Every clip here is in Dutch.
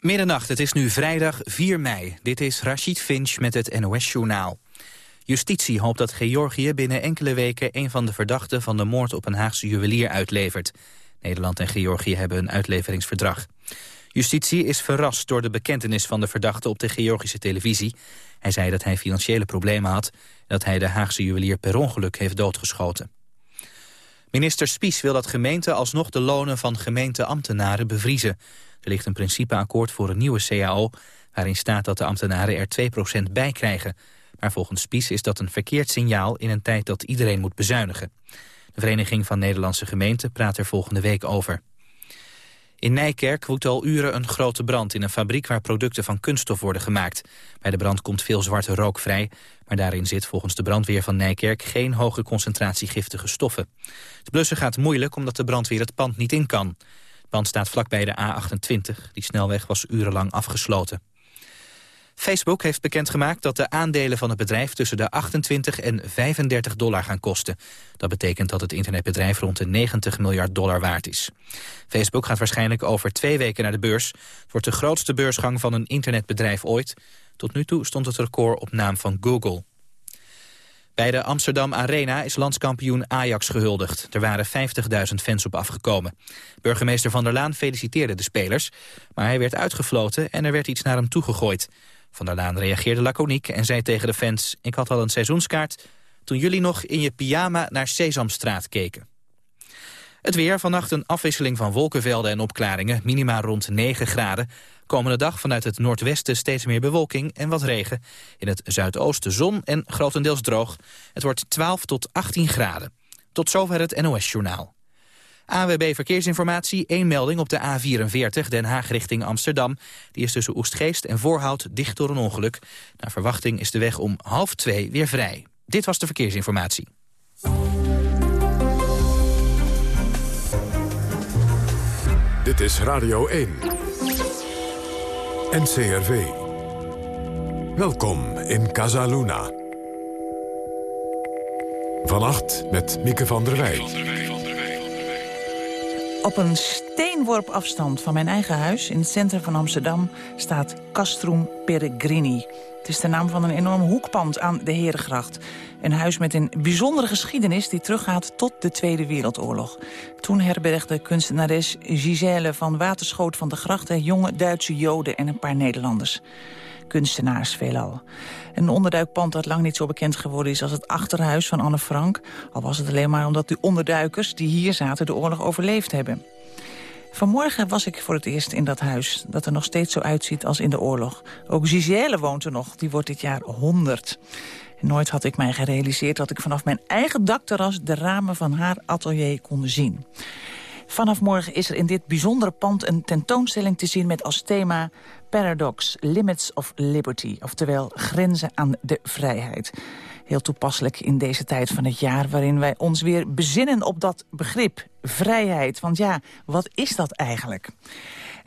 Middernacht, het is nu vrijdag 4 mei. Dit is Rashid Finch met het NOS-journaal. Justitie hoopt dat Georgië binnen enkele weken... een van de verdachten van de moord op een Haagse juwelier uitlevert. Nederland en Georgië hebben een uitleveringsverdrag. Justitie is verrast door de bekentenis van de verdachte op de Georgische televisie. Hij zei dat hij financiële problemen had... en dat hij de Haagse juwelier per ongeluk heeft doodgeschoten. Minister Spies wil dat gemeenten alsnog de lonen van gemeenteambtenaren bevriezen. Er ligt een principeakkoord voor een nieuwe CAO... waarin staat dat de ambtenaren er 2% bij krijgen. Maar volgens Spies is dat een verkeerd signaal... in een tijd dat iedereen moet bezuinigen. De Vereniging van Nederlandse Gemeenten praat er volgende week over. In Nijkerk woedt al uren een grote brand in een fabriek waar producten van kunststof worden gemaakt. Bij de brand komt veel zwarte rook vrij, maar daarin zit volgens de brandweer van Nijkerk geen hoge concentratie giftige stoffen. Het blussen gaat moeilijk omdat de brandweer het pand niet in kan. Pand staat vlakbij de A28, die snelweg was urenlang afgesloten. Facebook heeft bekendgemaakt dat de aandelen van het bedrijf tussen de 28 en 35 dollar gaan kosten. Dat betekent dat het internetbedrijf rond de 90 miljard dollar waard is. Facebook gaat waarschijnlijk over twee weken naar de beurs. Het wordt de grootste beursgang van een internetbedrijf ooit. Tot nu toe stond het record op naam van Google. Bij de Amsterdam Arena is landskampioen Ajax gehuldigd. Er waren 50.000 fans op afgekomen. Burgemeester Van der Laan feliciteerde de spelers... maar hij werd uitgefloten en er werd iets naar hem toegegooid. Van der Laan reageerde laconiek en zei tegen de fans... ik had al een seizoenskaart toen jullie nog in je pyjama naar Sesamstraat keken. Het weer, vannacht een afwisseling van wolkenvelden en opklaringen. Minima rond 9 graden. Komende dag vanuit het noordwesten steeds meer bewolking en wat regen. In het zuidoosten zon en grotendeels droog. Het wordt 12 tot 18 graden. Tot zover het NOS-journaal. AWB Verkeersinformatie, één melding op de A44 Den Haag richting Amsterdam. Die is tussen Oestgeest en Voorhout dicht door een ongeluk. Naar verwachting is de weg om half twee weer vrij. Dit was de Verkeersinformatie. Dit is Radio 1. NCRV. Welkom in Casaluna. Vannacht met Mieke van der Wij. Op een steenworp afstand van mijn eigen huis in het centrum van Amsterdam staat Castrum Peregrini. Het is de naam van een enorm hoekpand aan de Herengracht. Een huis met een bijzondere geschiedenis die teruggaat tot de Tweede Wereldoorlog. Toen herbergde kunstenares Gisèle van Waterschoot van de Grachten... jonge Duitse Joden en een paar Nederlanders kunstenaars veelal. Een onderduikpand dat lang niet zo bekend geworden is als het achterhuis van Anne Frank. Al was het alleen maar omdat de onderduikers die hier zaten de oorlog overleefd hebben. Vanmorgen was ik voor het eerst in dat huis, dat er nog steeds zo uitziet als in de oorlog. Ook Gisèle woont er nog, die wordt dit jaar 100. Nooit had ik mij gerealiseerd dat ik vanaf mijn eigen dakterras de ramen van haar atelier kon zien. Vanaf morgen is er in dit bijzondere pand een tentoonstelling te zien met als thema Paradox, Limits of Liberty, oftewel grenzen aan de vrijheid. Heel toepasselijk in deze tijd van het jaar waarin wij ons weer bezinnen op dat begrip vrijheid. Want ja, wat is dat eigenlijk?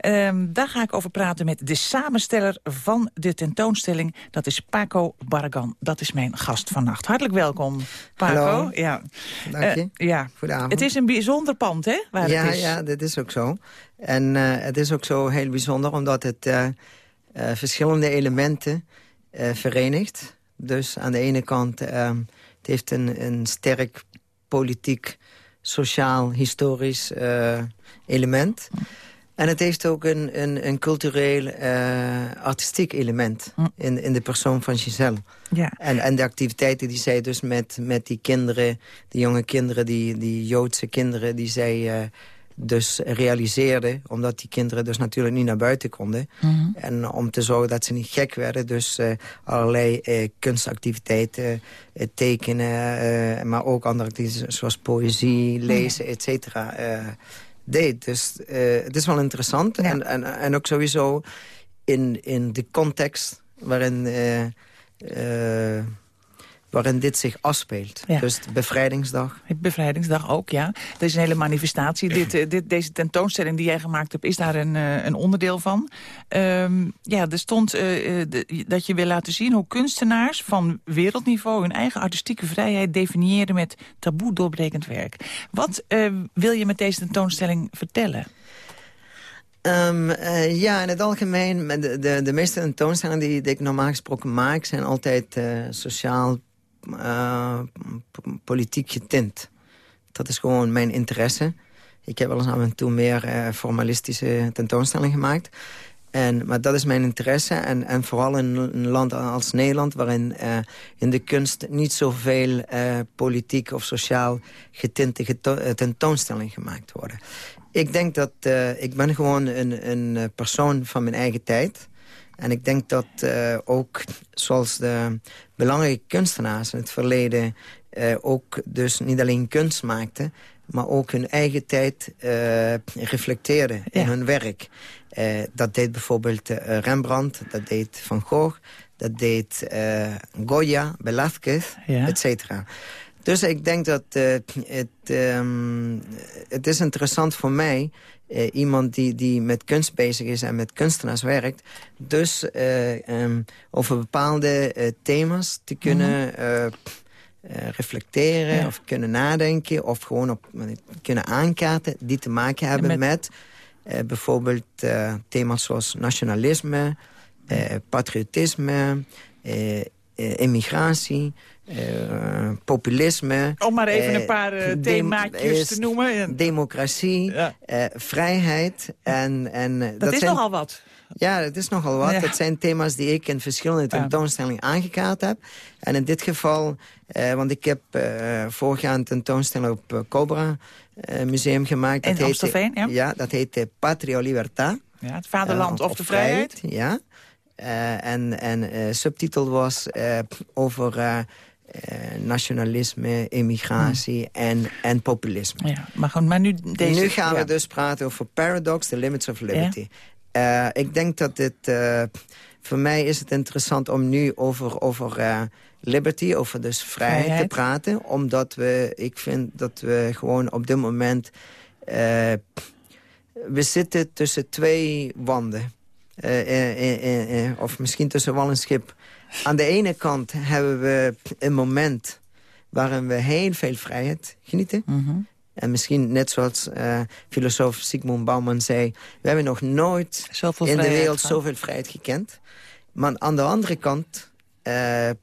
Um, daar ga ik over praten met de samensteller van de tentoonstelling. Dat is Paco Barragan. Dat is mijn gast vannacht. Hartelijk welkom, Paco. Hallo. Ja. Dank je. Uh, ja. Goedenavond. Het is een bijzonder pand, hè? Waar ja, het is. ja, dat is ook zo. En uh, het is ook zo heel bijzonder omdat het uh, verschillende elementen verenigt. Dus aan de ene kant, ehm, het heeft een, een sterk politiek, sociaal, historisch element... En het heeft ook een, een, een cultureel, uh, artistiek element Hm. in, in de persoon van Giselle. Ja. En, en de activiteiten die zij dus met, met die kinderen, die jonge kinderen, die, die Joodse kinderen, die zij uh, dus realiseerde. Omdat die kinderen dus natuurlijk niet naar buiten konden. Mhm. En om te zorgen dat ze niet gek werden. Dus uh, allerlei uh, kunstactiviteiten, uh, tekenen, maar ook andere activiteiten zoals poëzie, lezen, et cetera deed. Dus uh, het is wel interessant. Ja. En, en, en ook sowieso in, in de context waarin, uh, uh, waarin dit zich afspeelt. Ja. Dus bevrijdingsdag. Bevrijdingsdag ook, ja. Er is een hele manifestatie. dit, uh, dit, deze tentoonstelling die jij gemaakt hebt, is daar een, uh, een onderdeel van. Um, ja, er stond uh, de, dat je wil laten zien hoe kunstenaars van wereldniveau... hun eigen artistieke vrijheid definiëren met taboe doorbrekend werk. Wat uh, wil je met deze tentoonstelling vertellen? Um, uh, ja, in het algemeen, de, de, de meeste tentoonstellingen die, die, ik normaal gesproken maak... zijn altijd uh, sociaal, uh, politiek getint. Dat is gewoon mijn interesse. Ik heb wel eens af en toe meer formalistische tentoonstellingen gemaakt. En, maar dat is mijn interesse. En, en vooral in een land als Nederland... waarin uh, in de kunst niet zoveel uh, politiek of sociaal getinte tentoonstellingen gemaakt worden. Ik denk dat... Ik ben gewoon een, een persoon van mijn eigen tijd. En ik denk dat ook, zoals de belangrijke kunstenaars in het verleden... ook dus niet alleen kunst maakten maar ook hun eigen tijd uh, reflecteerden in hun werk. Dat deed bijvoorbeeld Rembrandt, dat deed Van Gogh... dat deed Goya, Velázquez, ja. et cetera. Dus ik denk dat het, um, het is interessant voor mij... Uh, iemand die, die met kunst bezig is en met kunstenaars werkt... dus uh, um, over bepaalde uh, thema's te kunnen... Uh, reflecteren ja. of kunnen nadenken... of gewoon op, kunnen aankaarten die te maken hebben met, met bijvoorbeeld thema's zoals nationalisme, patriotisme, immigratie... populisme. Om maar even een paar themaatjes te noemen. Democratie, ja. vrijheid. En, en, dat, dat is zijn, nogal wat. Ja, het is nogal wat. Ja. Dat zijn thema's die ik in verschillende tentoonstellingen aangekaart heb. En in dit geval, eh, want ik heb uh, vorig jaar een tentoonstelling op uh, Cobra uh, Museum gemaakt. In Amstelveen, ja. Ja, dat heet Patria Libertad. Ja, het vaderland of, of de vrijheid. vrijheid ja. en en subtitel was over... nationalisme, immigratie hmm. en, en populisme. Ja, maar, gewoon, maar nu, deze, nu gaan ja. we dus praten over Paradox, The Limits of Liberty. Uh, ik denk dat dit... Uh, voor mij is het interessant om nu over, over liberty, over dus vrijheid, vrijheid, te praten. Omdat we, ik vind dat we gewoon op dit moment... we zitten tussen twee wanden. of misschien tussen wal en schip. Aan de ene kant hebben we een moment waarin we heel veel vrijheid genieten. Mm -hmm. En misschien net zoals uh, filosoof Sigmund Bauman zei... we hebben nog nooit zoveel in de wereld van. zoveel vrijheid gekend. Maar aan de andere kant uh, uh,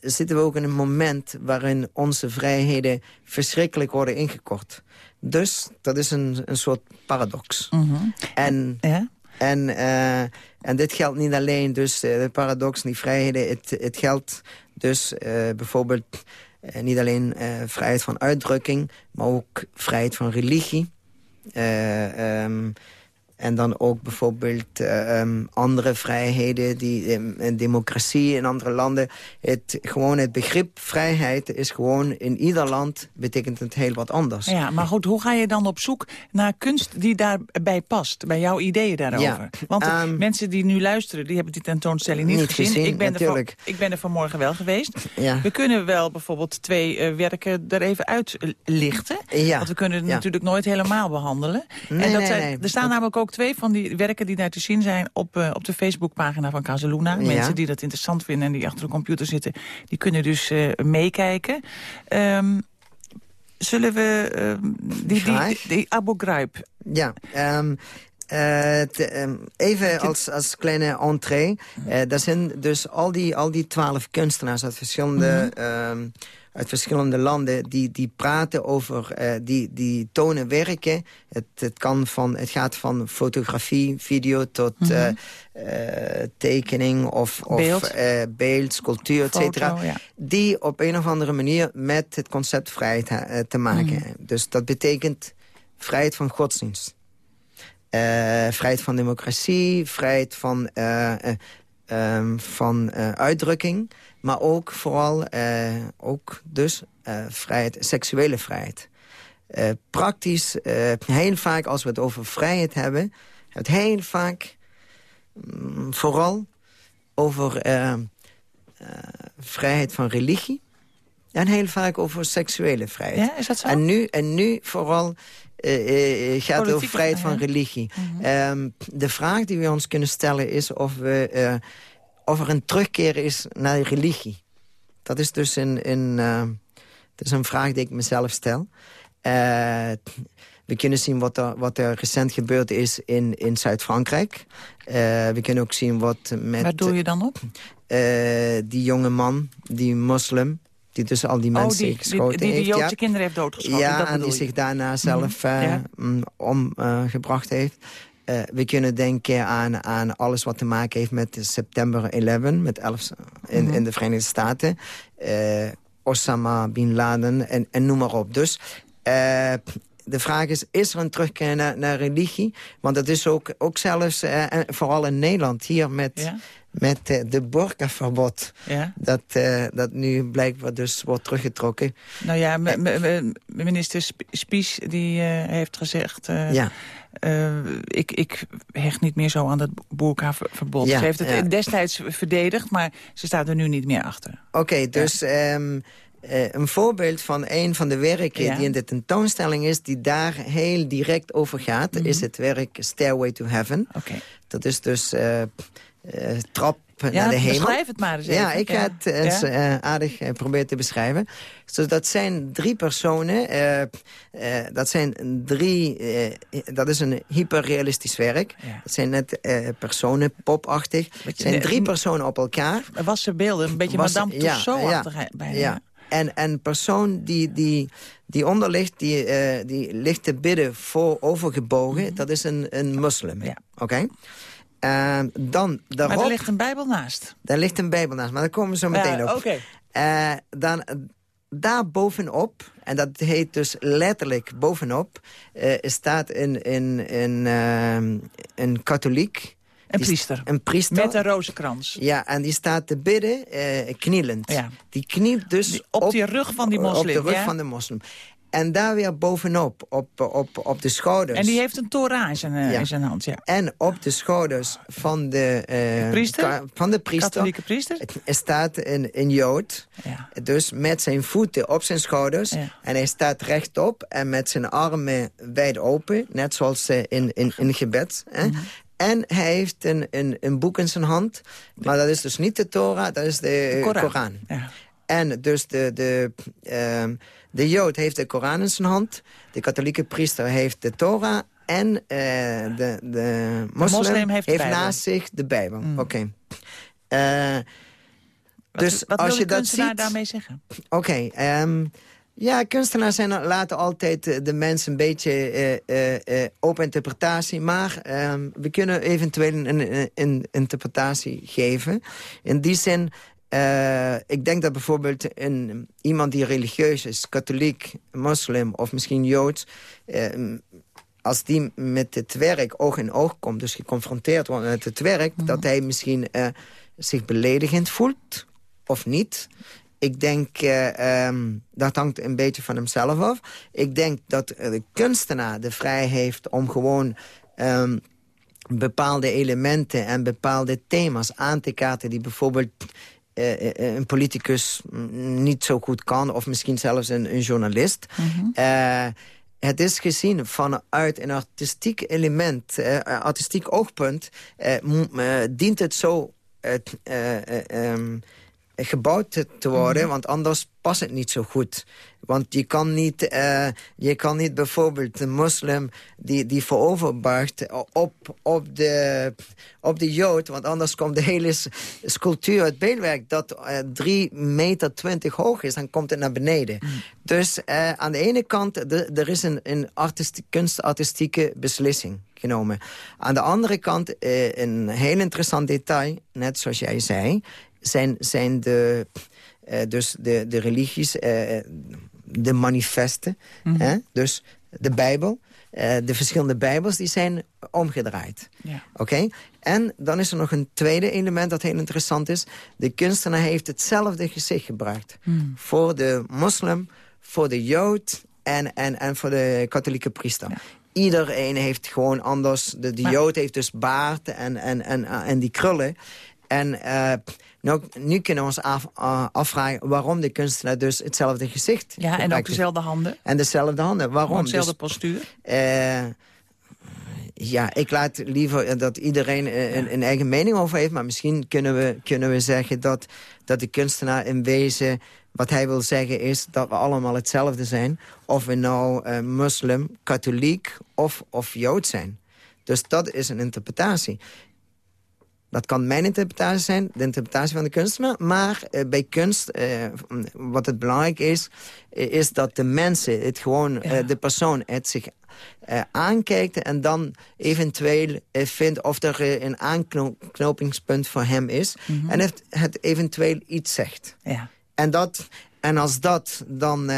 zitten we ook in een moment... waarin onze vrijheden verschrikkelijk worden ingekort. Dus dat is een, een soort paradox. Mm -hmm. En... Ja? En, uh, en dit geldt niet alleen dus uh, de paradox, die vrijheden. Het, het geldt dus uh, bijvoorbeeld niet alleen vrijheid van uitdrukking, maar ook vrijheid van religie. Um, en dan ook bijvoorbeeld uh, um, andere vrijheden, die, um, democratie in andere landen. Het, gewoon het begrip vrijheid is gewoon in ieder land betekent het heel wat anders. Ja, maar goed, hoe ga je dan op zoek naar kunst die daarbij past? Bij jouw ideeën daarover? Ja, Want um, mensen die nu luisteren, die hebben die tentoonstelling niet, niet gezien. gezien. ik, ben er van, ik ben er vanmorgen wel geweest. Ja. We kunnen wel bijvoorbeeld twee uh, werken er even uitlichten. Ja. Want we kunnen het ja. natuurlijk nooit helemaal behandelen. Nee, en dat nee, zijn, nee. Er staan namelijk ook twee van die werken die daar te zien zijn op, uh, op de Facebookpagina van Casaluna. Ja. Mensen die dat interessant vinden en die achter de computer zitten, die kunnen dus uh, meekijken. Um, zullen we uh, die, die, die, die Abu Ghraib... Ja, um, uh, te, um, even als, als kleine entree. Uh, dat zijn dus al die, al die twaalf kunstenaars uit verschillende... Mm -hmm. um, uit verschillende landen die, die praten over, uh, die, die tonen werken. Het, het, kan van, het gaat van fotografie, video tot mm -hmm. uh, uh, tekening of, beeld, of, beeld sculptuur, et cetera. Ja. Die op een of andere manier met het concept vrijheid te maken mm -hmm. Dus dat betekent vrijheid van godsdienst. Vrijheid van democratie, vrijheid van, um, van uitdrukking... Maar ook vooral ook dus vrijheid, seksuele vrijheid. Praktisch, heel vaak als we het over vrijheid hebben... het heel vaak um, vooral over vrijheid van religie... en heel vaak over seksuele vrijheid. Ja, is dat zo? En nu, en nu vooral gaat het over vrijheid van religie. -hmm. um, de vraag die we ons kunnen stellen is of we of er een terugkeer is naar religie. Dat is dus een, een, uh, dat is een vraag die ik mezelf stel. Uh, we we kunnen zien wat er, wat er recent gebeurd is in, in Zuid-Frankrijk. Uh, we kunnen ook zien wat met... Waar doe je dan op? Uh, die jonge man, die moslim, die dus al die oh, mensen die, geschoten die, die, die Joodse ja. kinderen heeft doodgeschoten. Ja, dat en die zich daarna zelf uh, Ja. mm, omgebracht heeft. Uh, we kunnen denken aan, aan alles wat te maken heeft met september 11, met 11 in, Mhm. in de Verenigde Staten. Osama Bin Laden en, en noem maar op. Dus de vraag is, is er een terugkeer naar, naar religie? Want dat is ook, ook zelfs, uh, en vooral in Nederland, hier met, Ja? met uh, de burkaverbod... Ja? Dat, uh, dat nu blijkbaar dus wordt teruggetrokken. Nou ja, minister Sp- Spies die heeft gezegd... Ja. Uh, ik, ik hecht niet meer zo aan dat boerkaverbod. Ja, ze heeft het ja. destijds verdedigd, maar ze staat er nu niet meer achter. Oké, okay, dus ja. um, uh, een voorbeeld van een van de werken Ja. die in de tentoonstelling is... die daar heel direct over gaat, Mhm. mm -hmm. is het werk Stairway to Heaven. Okay. Dat is dus uh, trap ja, naar de hemel. beschrijf het maar eens even. Ja, ik ga het eens ja? aardig proberen te beschrijven. Dus dat zijn drie personen. dat zijn drie... dat is een hyperrealistisch werk. Ja. Dat zijn net personen, popachtig. Het zijn drie personen op elkaar. Wassen beelden, een beetje Was, Madame Tussauds-achtig ja, bijna. Ja. En een persoon die, die, die onder ligt, die, uh, die ligt te bidden voor overgebogen. Mhm. Mm -hmm. Dat is een, een moslim. Ja. Oké? Okay? Uh, dan daarop, maar er ligt een bijbel naast. Daar ligt een bijbel naast, maar daar komen we zo meteen ja, op. Okay. Uh, dan daar bovenop, en dat heet dus letterlijk bovenop... Uh, staat een, een, een, een katholiek... Een priester. Een priester. Met een rozenkrans. Ja, en die staat te bidden, uh, knielend. Ja. Die knielt dus op, op die rug van die moslim. Op de rug ja? van de moslim. En daar weer bovenop, op, op, op de schouders. En die heeft een Torah in zijn, ja. in zijn hand, ja. En op de schouders van de, uh, priester? van de priester. Katholieke priester? Er staat een, een jood. Ja. Dus met zijn voeten op zijn schouders. Ja. En hij staat rechtop en met zijn armen wijd open. Net zoals in, in, in gebed. Hè? Mm -hmm. En hij heeft een, een, een boek in zijn hand. Maar dat is dus niet de Torah, dat is de, de Koran. Koran. Ja. En dus de, de, uh, de Jood heeft de Koran in zijn hand. De katholieke priester heeft de Torah. En uh, de, de, moslim, de moslim heeft, heeft naast zich de Bijbel. Mm. Oké. Okay. Uh, dus wat als je dat ziet, daarmee zeggen? Oké. Okay, um, ja, kunstenaars zijn, laten altijd de mensen een beetje uh, uh, open interpretatie. Maar uh, we kunnen eventueel een, een, een, interpretatie geven. In die zin, ik denk dat bijvoorbeeld een, iemand die religieus is, katholiek, moslim of misschien joods... Uh, als die met het werk oog in oog komt, dus geconfronteerd wordt met het werk... Mm -hmm. dat hij misschien zich beledigend voelt of niet... Ik denk, uh, um, dat hangt een beetje van hemzelf af. Ik denk dat de kunstenaar de vrijheid heeft om gewoon... Um, bepaalde elementen en bepaalde thema's aan te kaarten... die bijvoorbeeld uh, een politicus niet zo goed kan... of misschien zelfs een, een journalist. Mm -hmm. uh, het is gezien vanuit een artistiek element, uh, artistiek oogpunt... dient het zo... Um, gebouwd te, worden, mm -hmm. want anders past het niet zo goed. Want je kan niet, uh, je kan niet bijvoorbeeld een moslim die, die op, op, de, op de jood, want anders komt de hele sculptuur, het beeldwerk, dat uh, 3 meter 20 hoog is, dan komt het naar beneden. Mm. Dus uh, aan de ene kant, de, er is een, een artistiek, kunstartistieke beslissing genomen. Aan de andere kant, een heel interessant detail, net zoals jij zei, zijn, zijn de, uh, dus de, de religies, uh, de manifesten. Mhm. Mm -hmm. hè? Dus de Bijbel, uh, de verschillende Bijbels, die zijn omgedraaid. Ja. Oké? Okay? En dan is er nog een tweede element dat heel interessant is. De kunstenaar heeft hetzelfde gezicht gebruikt. Mm. Voor de moslim, voor de jood en, en, en voor de katholieke priester. Ja. Iedereen heeft gewoon anders. De, de Maar... jood heeft dus baard en, en, en, en die krullen. En uh, nou, nu kunnen we ons af, uh, afvragen waarom de kunstenaar dus hetzelfde gezicht Ja, en ook dezelfde handen. En dezelfde handen. Waarom? Dezelfde dus, postuur. Uh, ja, ik laat liever dat iedereen een, een, eigen mening over heeft. Maar misschien kunnen we, kunnen we zeggen dat, dat de kunstenaar in wezen wat hij wil zeggen is dat we allemaal hetzelfde zijn. Of we nou moslim, katholiek of, of jood zijn. Dus dat is een interpretatie. Dat kan mijn interpretatie zijn, de interpretatie van de kunstenaar. Maar uh, bij kunst, uh, wat het belangrijk is... is dat de mensen, het gewoon, ja. de persoon, het zich aankijkt... en dan eventueel vindt of er een aanknopingspunt voor hem is. Mm -hmm. En het, het eventueel iets zegt. Ja. En, dat, en als dat dan...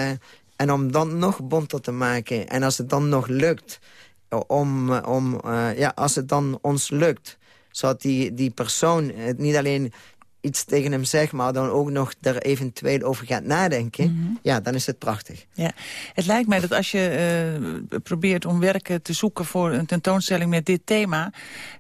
En om dan nog bonter te maken... en als het dan nog lukt... om, om ja, als het dan ons lukt... zodat die, die persoon het niet alleen iets tegen hem zegt... maar dan ook nog er eventueel over gaat nadenken... Mm -hmm. ja, dan is het prachtig. Ja. Het lijkt mij dat als je uh, probeert om werken te zoeken... voor een tentoonstelling met dit thema...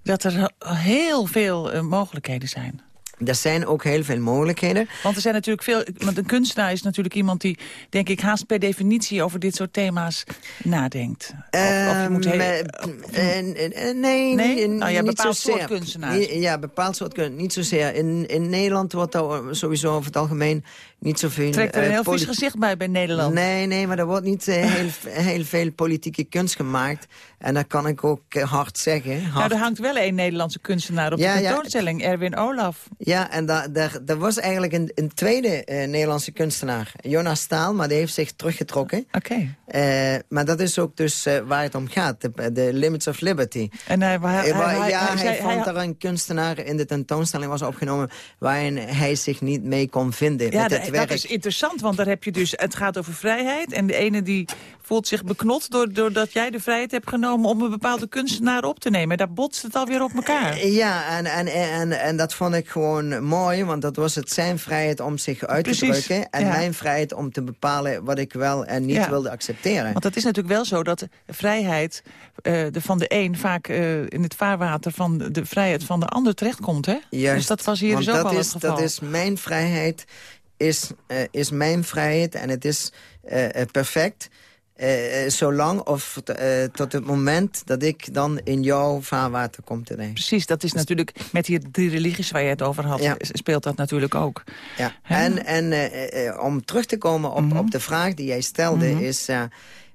dat er heel veel uh, mogelijkheden zijn. Er zijn ook heel veel mogelijkheden. Want er zijn natuurlijk veel. Want een kunstenaar is natuurlijk iemand die, denk ik, haast per definitie over dit soort thema's nadenkt. Of, of je moet heel, nee, nee? Nou, ja, niet bepaald soort kunstenaars. Ja, bepaald soort kunstenaars. Niet zozeer. In, in Nederland wordt er sowieso over het algemeen niet zoveel... Trekt er een heel vies gezicht bij bij Nederland. Nee, nee, maar er wordt niet heel, heel veel politieke kunst gemaakt. En dat kan ik ook hard zeggen. Hard. Nou, er hangt wel een Nederlandse kunstenaar op Ja, de ja. tentoonstelling, Erwin Olaf. Ja, en da, daar, was eigenlijk een, een tweede eh, Nederlandse kunstenaar. Jonas Staal, maar die heeft zich teruggetrokken. Oké. Eh, maar dat is ook dus eh, waar het om gaat. De, de Limits of Liberty. En hij, hij, Eh, ja, hij vond er een kunstenaar in de tentoonstelling was opgenomen... waarin hij zich niet mee kon vinden Ja, met dat, het werk. dat is interessant, want daar heb je dus... Het gaat over vrijheid en de ene die voelt zich beknot... door- doordat jij de vrijheid hebt genomen om een bepaalde kunstenaar op te nemen. Daar botst het alweer op elkaar. Ja, en, en, en, en dat vond ik gewoon mooi, want dat was het zijn vrijheid om zich uit te drukken... en ja. mijn vrijheid om te bepalen wat ik wel en niet Ja. wilde accepteren. Want het is natuurlijk wel zo dat vrijheid eh, de, van de een... vaak eh, in het vaarwater van de, vrijheid van de ander terechtkomt, hè? Juist, dus dat was hier dus ook dat al is, het geval. Dat is mijn vrijheid, is, eh, is mijn vrijheid en het is eh, eh, perfect... zolang of tot het moment dat ik dan in jouw vaarwater kom te denken. Precies, dat is natuurlijk met die drie religies waar je het over had... Ja. speelt dat natuurlijk ook. Ja. En, en om terug te komen op, Mhm. op de vraag die jij stelde... Mhm. is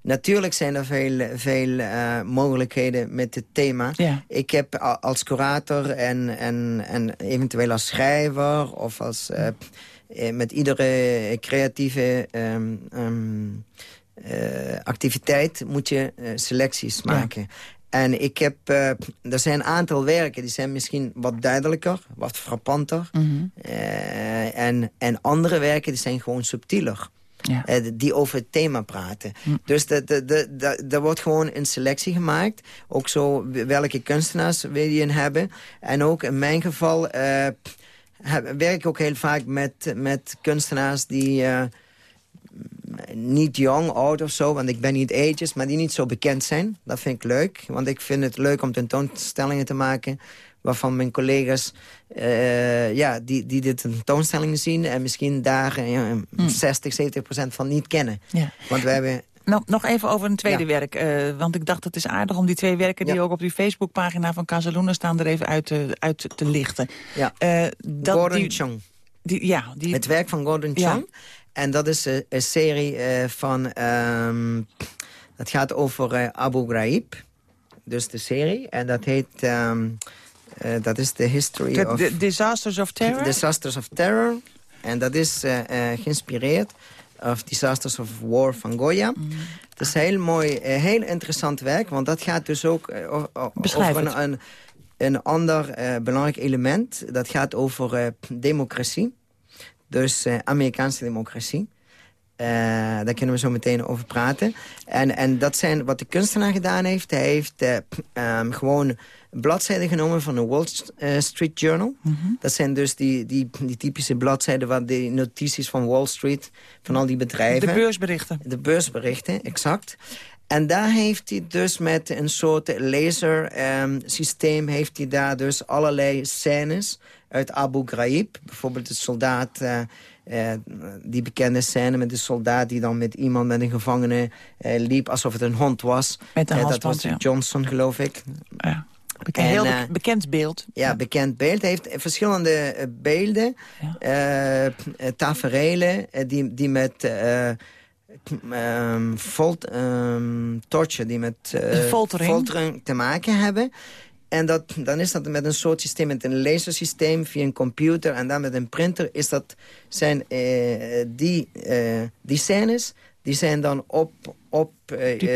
natuurlijk zijn er veel, veel mogelijkheden met het thema. Ja. Ik heb als curator en, en, en eventueel als schrijver... of als, met iedere creatieve ehm, ehm, eh, activiteit moet je eh, selecties maken. En ik heb, eh, er zijn een aantal werken die zijn misschien wat duidelijker, wat frappanter. Mhm. Eh, en, en andere werken die zijn gewoon subtieler. Ja. Eh, die over het thema praten. Hm. Dus de, de, de, er wordt gewoon een selectie gemaakt. Ook zo welke kunstenaars wil je in hebben. En ook in mijn geval eh, werk ook heel vaak met, met kunstenaars die... eh, niet jong, oud of zo, want ik ben niet ages, maar die niet zo bekend zijn. Dat vind ik leuk, want ik vind het leuk om tentoonstellingen te maken... waarvan mijn collega's eh, ja, die, die de tentoonstellingen zien... en misschien daar eh, ja, 60, 70 procent van niet kennen. Ja. Want we hebben... Nou, nog even over een tweede Ja. werk. eh, want ik dacht, het is aardig om die twee werken... die ook op die Facebookpagina van Casaluna staan... er even uit te, uit te lichten. Ja. Eh, dat, Gordon die, Chong. die, ja, die, Het werk van Gordon Ja. Chong. En dat is een, een serie eh, van... ehm, dat gaat over eh, Abu Ghraib. Dus de serie. En dat heet... eh, dat is de history of... de Disasters of Terror? Disasters of Terror. En dat is eh, eh, geïnspireerd of Disasters of War van Goya. Mm. Het is heel mooi, eh, heel interessant werk. Want dat gaat dus ook eh, over een, een, een ander eh, belangrijk element. Dat gaat over democratie. Dus Amerikaanse democratie. Daar kunnen we zo meteen over praten. En, en dat zijn wat de kunstenaar gedaan heeft. Hij heeft eh, ehm, gewoon bladzijden genomen van de Wall eh, Street Journal. Dat zijn dus die, die, die typische bladzijden... waar de notities van Wall Street, van al die bedrijven... de beursberichten. De beursberichten, exact. En daar heeft hij dus met een soort lasersysteem... heeft hij daar dus allerlei scènes uit Abu Ghraib. Bijvoorbeeld de soldaat... eh, eh, die bekende scène met de soldaat die dan met iemand, met een gevangene liep... alsof het een hond was. Met een dat was ja. Johnson, geloof ik. Ja. Beken heel be bekend beeld. Ja, bekend beeld. Hij heeft verschillende beelden, ja. taferelen... die, die met um, volt, um, torture die met uh, foltering. foltering. te maken hebben. En dat, dan is dat met een soort systeem, met een lasersysteem via een computer en dan met een printer. Is dat, zijn uh, die, uh, die scènes, die zijn dan op, op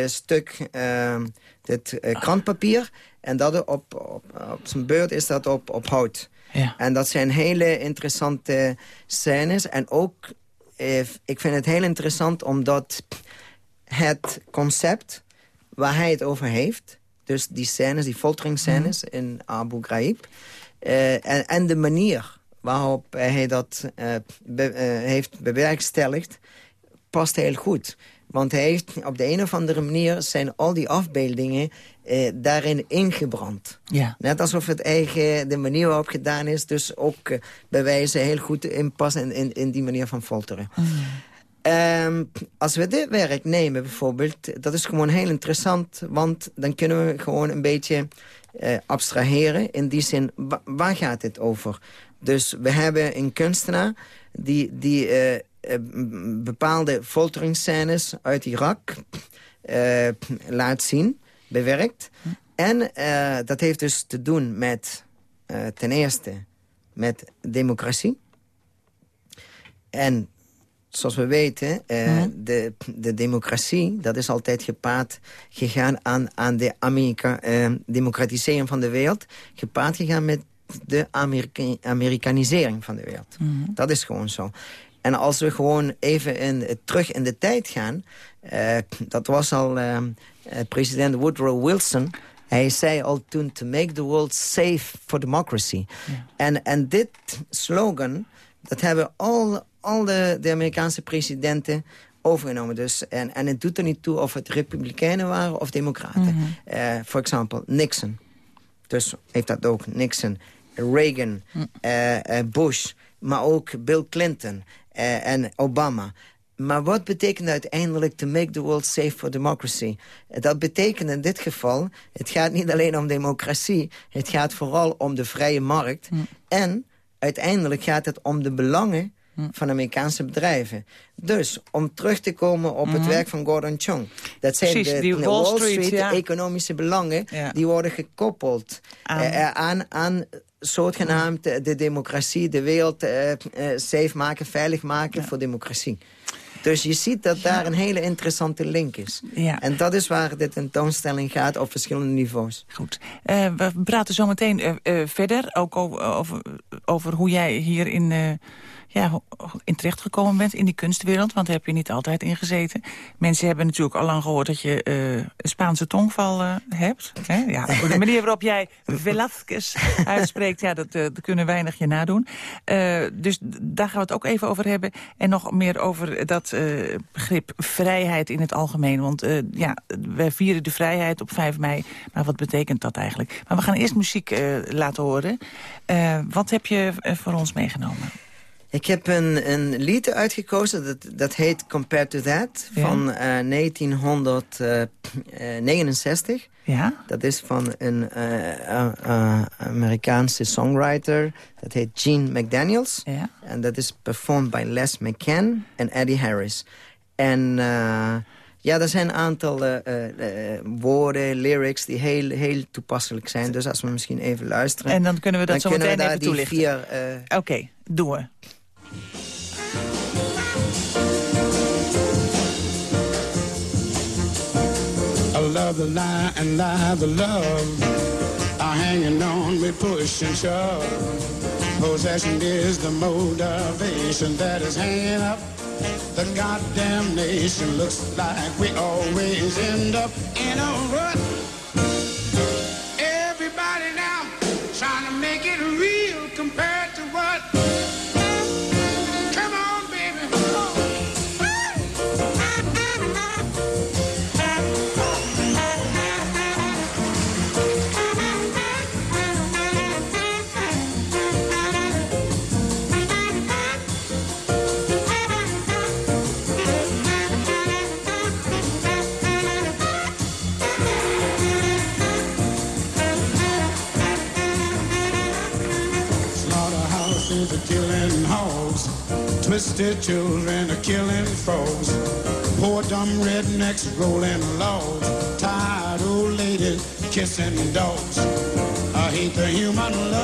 stuk ehm, dit krantpapier. En dat op, op, op zijn beurt is dat op, op hout. Ja. En dat zijn hele interessante scènes. En ook eh, ik vind het heel interessant omdat het concept waar hij het over heeft... dus die scènes, die folteringsscènes mm in Abu Ghraib... Uh, en, en, de manier waarop hij dat uh, be, heeft bewerkstelligd... past heel goed. Want hij heeft op de een of andere manier zijn al die afbeeldingen eh, daarin ingebrand. Ja. Net alsof het eigen, de manier waarop gedaan is... dus ook uh, bewijzen heel goed inpassen in, in, in, die manier van folteren. Mm. Um, als we dit werk nemen bijvoorbeeld, dat is gewoon heel interessant... want dan kunnen we gewoon een beetje uh, abstraheren. In die zin, waar gaat het over? Dus we hebben een kunstenaar die, die uh, bepaalde folteringsscènes uit Irak uh, laat zien bewerkt. En uh, dat heeft dus te doen met, ten eerste, met democratie. En zoals we weten, uh, de, de democratie, dat is altijd gepaard gegaan aan, aan de Amerika, democratisering van de wereld. Gepaard gegaan met de Amerika Amerikanisering van de wereld. Mm Dat is gewoon zo. En als we gewoon even in, terug in de tijd gaan... Uh, dat was al uh, president Woodrow Wilson... Hij zei al toen, to make the world safe for democracy. En, en dit slogan, dat hebben al, al de, de Amerikaanse presidenten overgenomen. Dus, en, en het doet er niet toe of het republikeinen waren of democraten. Voor mm -hmm. example, Nixon. Dus heeft dat ook. Nixon, Reagan, mm. Bush, maar ook Bill Clinton uh, en Obama. Maar wat betekent uiteindelijk to make the world safe for democracy? Dat betekent in dit geval, het gaat niet alleen om democratie... het gaat vooral om de vrije markt. Hm. En uiteindelijk gaat het om de belangen hm. van Amerikaanse bedrijven. Dus om terug te komen op het hm. werk van Gordon Chong. Dat zijn de, Wall, Street, economische belangen... die worden gekoppeld aan, aan, aan soortgenaamd de democratie, de wereld uh, uh, safe maken, veilig maken voor democratie. Dus je ziet dat daar een hele interessante link is. Ja. En dat is waar de tentoonstelling gaat op verschillende niveaus. Goed. Uh, we praten zo meteen verder, ook over, over, over, hoe jij hier in ja, in terecht gekomen bent in die kunstwereld. Want daar heb je niet altijd in gezeten. Mensen hebben natuurlijk al lang gehoord dat je uh, een Spaanse tongval uh, hebt. Hè? Ja, de manier waarop jij Velázquez uitspreekt, ja, dat, uh, dat kunnen weinig je nadoen. dus daar gaan we het ook even over hebben. En nog meer over dat begrip vrijheid in het algemeen. Want ja, wij vieren de vrijheid op 5 mei. Maar wat betekent dat eigenlijk? Maar we gaan eerst muziek laten horen. wat heb je voor ons meegenomen? Ik heb een, een lied uitgekozen, dat, dat heet Compared to That, van uh, 1969. Ja? Dat is van een uh, uh, Amerikaanse songwriter, dat heet Gene McDaniels. Ja. En dat is performed by Les McCann en Eddie Harris. En... Ja, er zijn een aantal woorden, lyrics die heel, heel toepasselijk zijn. Dus als we misschien even luisteren... En dan kunnen we dat zo meteen even toelichten. Oké, okay, doen we. Love the lie and lie the love. Are hanging on me push and shove possession is the motivation that is hanging up. The goddamn nation looks like we always end up in a rut. Everybody now trying to make it real compared to what children are killing frogs. Poor dumb rednecks rolling logs. Tired old ladies kissing dogs. I hate the human love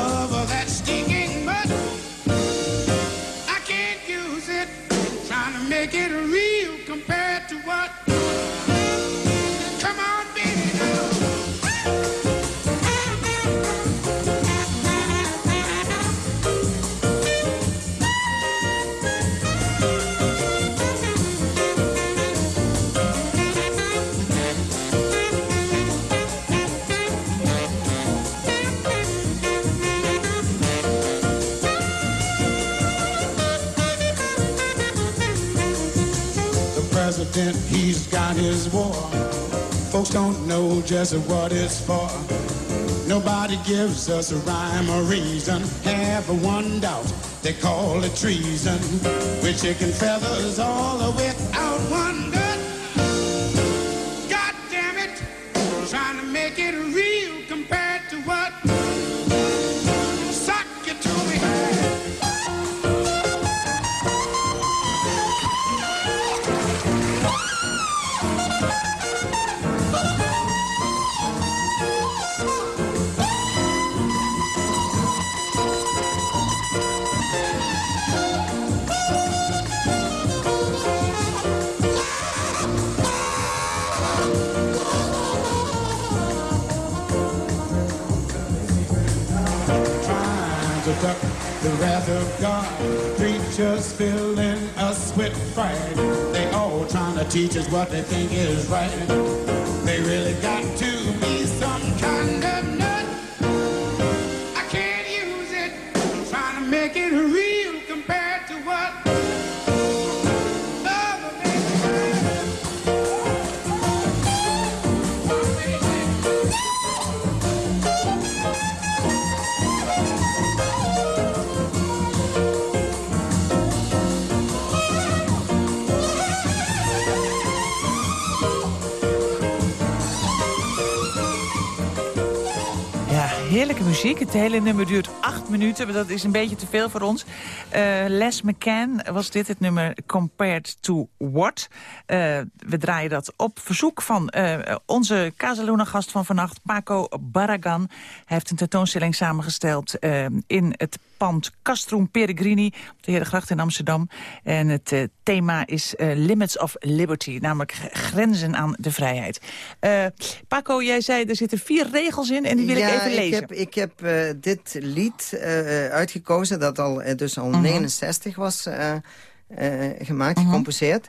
war. Folks don't know just what it's for. Nobody gives us a rhyme or reason. Have one doubt, they call it treason. With chicken feathers all without one us with. They all trying to teach us what they think is right. They really got to heerlijke muziek. Het hele nummer duurt acht minuten, maar dat is een beetje te veel voor ons. Uh, Les McCann was dit, het nummer Compared to What. Uh, we draaien dat op verzoek van uh, onze Casaluna-gast van vannacht, Paco Barragan. Hij heeft een tentoonstelling samengesteld in het pand Castrum Peregrini... op de Herengracht in Amsterdam. En het uh, thema is uh, Limits of Liberty, namelijk grenzen aan de vrijheid. Uh, Paco, jij zei er zitten vier regels in en die wil ja, ik even lezen. Ik heb, ik heb dit lied uitgekozen dat al, dus al -huh. 69 was gemaakt, -huh. gecomposeerd.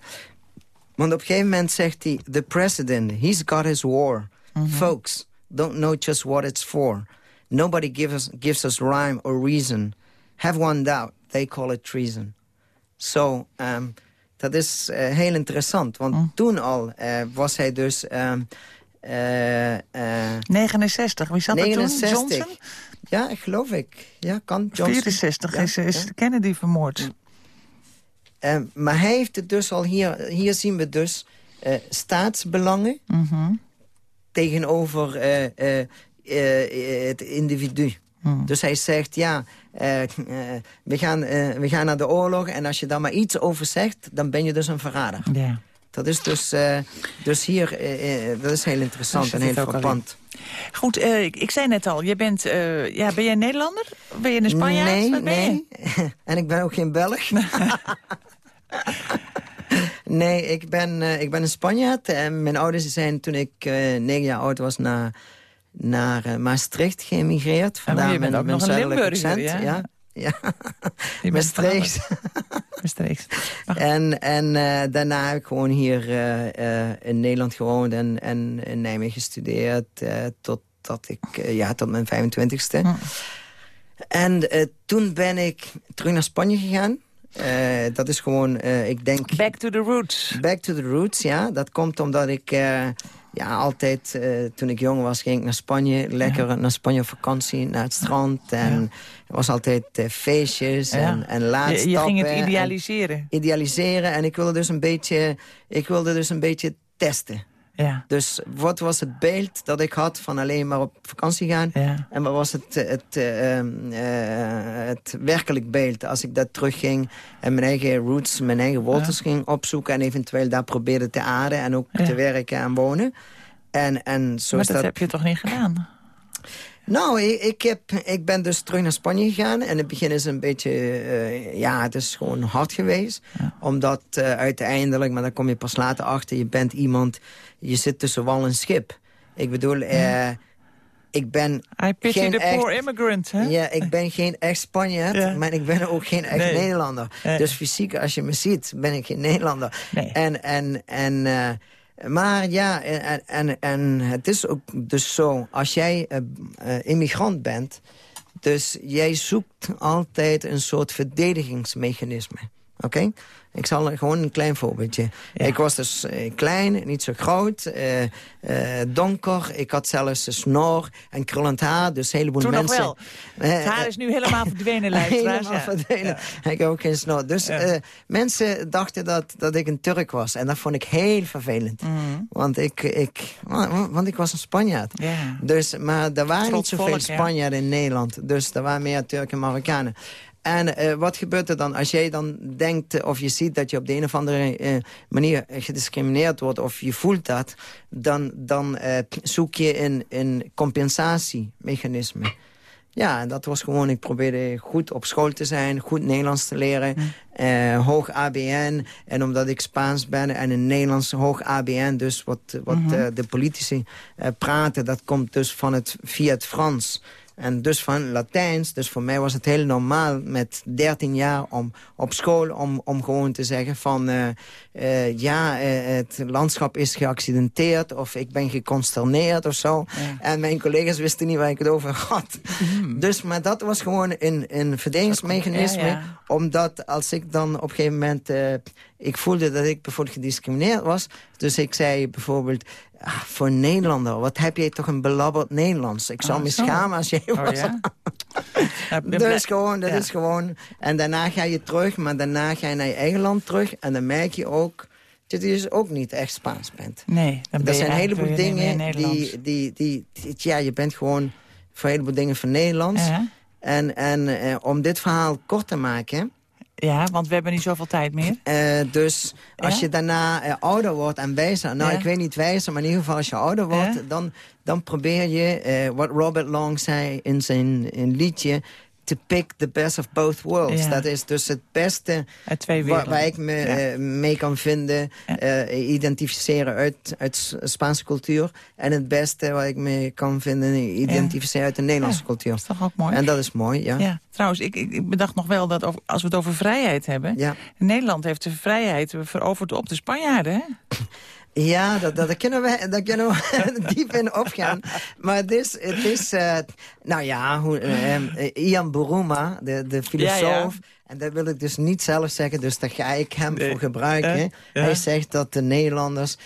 Want op een gegeven moment zegt hij... The president, he's got his war. Folks, don't know just what it's for. Nobody gives, gives us rhyme or reason. Have one doubt, they call it treason. Zo, so, um, dat is uh, heel interessant. Want mm. toen al uh, was hij dus... Um, uh, 69, wie zat 69. er toen? Johnson? Ja, geloof ik. Ja, kan Johnson. 64 ja, is, is ja. Kennedy vermoord. Uh, maar hij heeft het dus al hier... Hier zien we dus uh, staatsbelangen... Mm -hmm. tegenover uh, het individu. Hmm. Dus hij zegt, ja, we, gaan, we gaan naar de oorlog... en als je daar maar iets over zegt, dan ben je dus een verrader. Yeah. Dat is dus, dus hier, dat is heel interessant en heel frappant. Goed, ik, ik, zei net al, je bent, ja, ben jij Nederlander? Ben je een Spanjaard? Nee, Wat nee. Je? en ik ben ook geen Belg. nee, ik ben, ik ben een Spanjaard. En mijn ouders zijn toen ik negen jaar oud was naar naar Maastricht geëmigreerd. Vandaar mijn, mijn nog zuidelijk accent. Ja. ja. Ja. Maastricht. Maastricht. en en uh, daarna heb ik gewoon hier uh, in Nederland gewoond en, en in Nijmegen gestudeerd. totdat ik, ja, tot mijn 25ste. Hm. En toen ben ik terug naar Spanje gegaan. dat is gewoon, ik denk... Back to the roots. Back to the roots, ja. Dat komt omdat ik ja, altijd, uh, toen ik jong was, ging ik naar Spanje. Lekker ja. naar Spanje op vakantie, naar het strand. En ja. er was altijd uh, feestjes en, en laatstappen. Je, je ging het idealiseren. Idealiseren. En ik wilde dus een beetje, ik wilde dus een beetje testen. Ja. Dus wat was het beeld dat ik had van alleen maar op vakantie gaan? Ja. En wat was het, het, eh, ehm, eh, het werkelijk beeld als ik daar terugging... en mijn eigen roots, mijn eigen wortels ging opzoeken... en eventueel daar probeerde te aarden en ook te werken en wonen. En, en zo Maar dat, dat... heb je toch niet gedaan? Nou, ik, ik, heb, ik ben dus terug naar Spanje gegaan. En in het begin is het een beetje... eh, ja, het is gewoon hard geweest. Omdat eh, uiteindelijk, maar daar kom je pas later achter... je bent iemand, je zit tussen wal en schip. Ik bedoel, eh, ik ben I pity geen the poor echt- immigrant, hè? Ja, ik ben geen echt Spanjaard, Ja. maar ik ben ook geen echt Nee. Nederlander. Nee. Dus fysiek, als je me ziet, ben ik geen Nederlander. Nee. En, en, en, maar ja, en, en, en het is ook dus zo, als jij eh, immigrant bent... dus jij zoekt altijd een soort verdedigingsmechanisme. Oké? Ik zal gewoon een klein voorbeeldje. Ja. Ik was dus eh, klein, niet zo groot, eh, eh, donker. Ik had zelfs een snor en krullend haar. Dus een heleboel Toen nog mensen... wel. Eh, Het haar is nu helemaal verdwenen, Helemaal ja. verdwenen. Ik heb ook geen snor. Dus mensen dachten dat, dat ik een Turk was. En dat vond ik heel vervelend. Mhm. Want, ik, ik, want ik was een Spanjaard. Ja. Dus, maar er waren niet zoveel volk. Spanjaarden in Nederland. Dus er waren meer Turken en Marokkanen. En eh, wat gebeurt er dan als jij dan denkt eh, of je ziet dat je op de een of andere eh, manier gediscrimineerd wordt of je voelt dat, dan, dan zoek je een, een compensatiemechanisme. Ja, en dat was gewoon, ik probeerde goed op school te zijn, goed Nederlands te leren, eh, hoog ABN. En omdat ik Spaans ben en een Nederlands hoog ABN, dus wat, wat eh, de politici praten, dat komt dus van het, via het Frans. En dus van Latijns. Dus voor mij was het heel normaal met 13 jaar om op school... om, om gewoon te zeggen van... eh, eh, ja, eh, het landschap is geaccidenteerd... of ik ben geconsterneerd of zo. En mijn collega's wisten niet waar ik het over had. Dus, maar dat was gewoon een, een verdedigingsmechanisme. Ja, ja. Omdat als ik dan op een gegeven moment... ik voelde dat ik bijvoorbeeld gediscrimineerd was. Dus ik zei bijvoorbeeld... ah, voor Nederlander, wat heb jij toch een belabberd Nederlands? Ik zou Ah, me zo. schamen als jij Oh was. ja? Is gewoon, dat Ja. is gewoon. En daarna ga je terug, maar daarna ga je naar je eigen land terug. En dan merk je ook dat je dus ook niet echt Spaans bent. Nee, dan ben Er zijn een heleboel dingen die, die, die, die- Ja, je bent gewoon voor een heleboel dingen van Nederlands. Ja. En, en eh, om dit verhaal kort te maken... Ja, want we hebben niet zoveel tijd meer. eh, dus als Ja? je daarna eh, ouder wordt en wijzer... Nou, Ja. ik weet niet wijzer, maar in ieder geval als je ouder wordt... Ja? dan, dan probeer je, eh, wat Robert Long zei in zijn in liedje... to pick the best of both worlds. Ja. Dat is dus het beste Uit twee waar, waar ik me Ja. eh, mee kan vinden, eh, identificeren uit, uit Spaanse cultuur. En het beste waar ik me kan vinden, identificeren uit de Nederlandse cultuur. Dat is toch ook mooi? En dat is mooi, ja. Ja, trouwens, ik, ik, bedacht nog wel dat over- als we het over vrijheid hebben... Ja, Nederland heeft de vrijheid veroverd op de Spanjaarden, hè? ja dat, dat, daar kunnen we, daar kunnen we diep in opgaan. Maar het is, het is eh, nou ja, hoe, eh, eh, Ian Buruma, de, de filosoof... Ja, ja. En dat wil ik dus niet zelf zeggen, dus daar ga ik hem Nee. voor gebruiken. Eh, ja. Hij zegt dat de Nederlanders,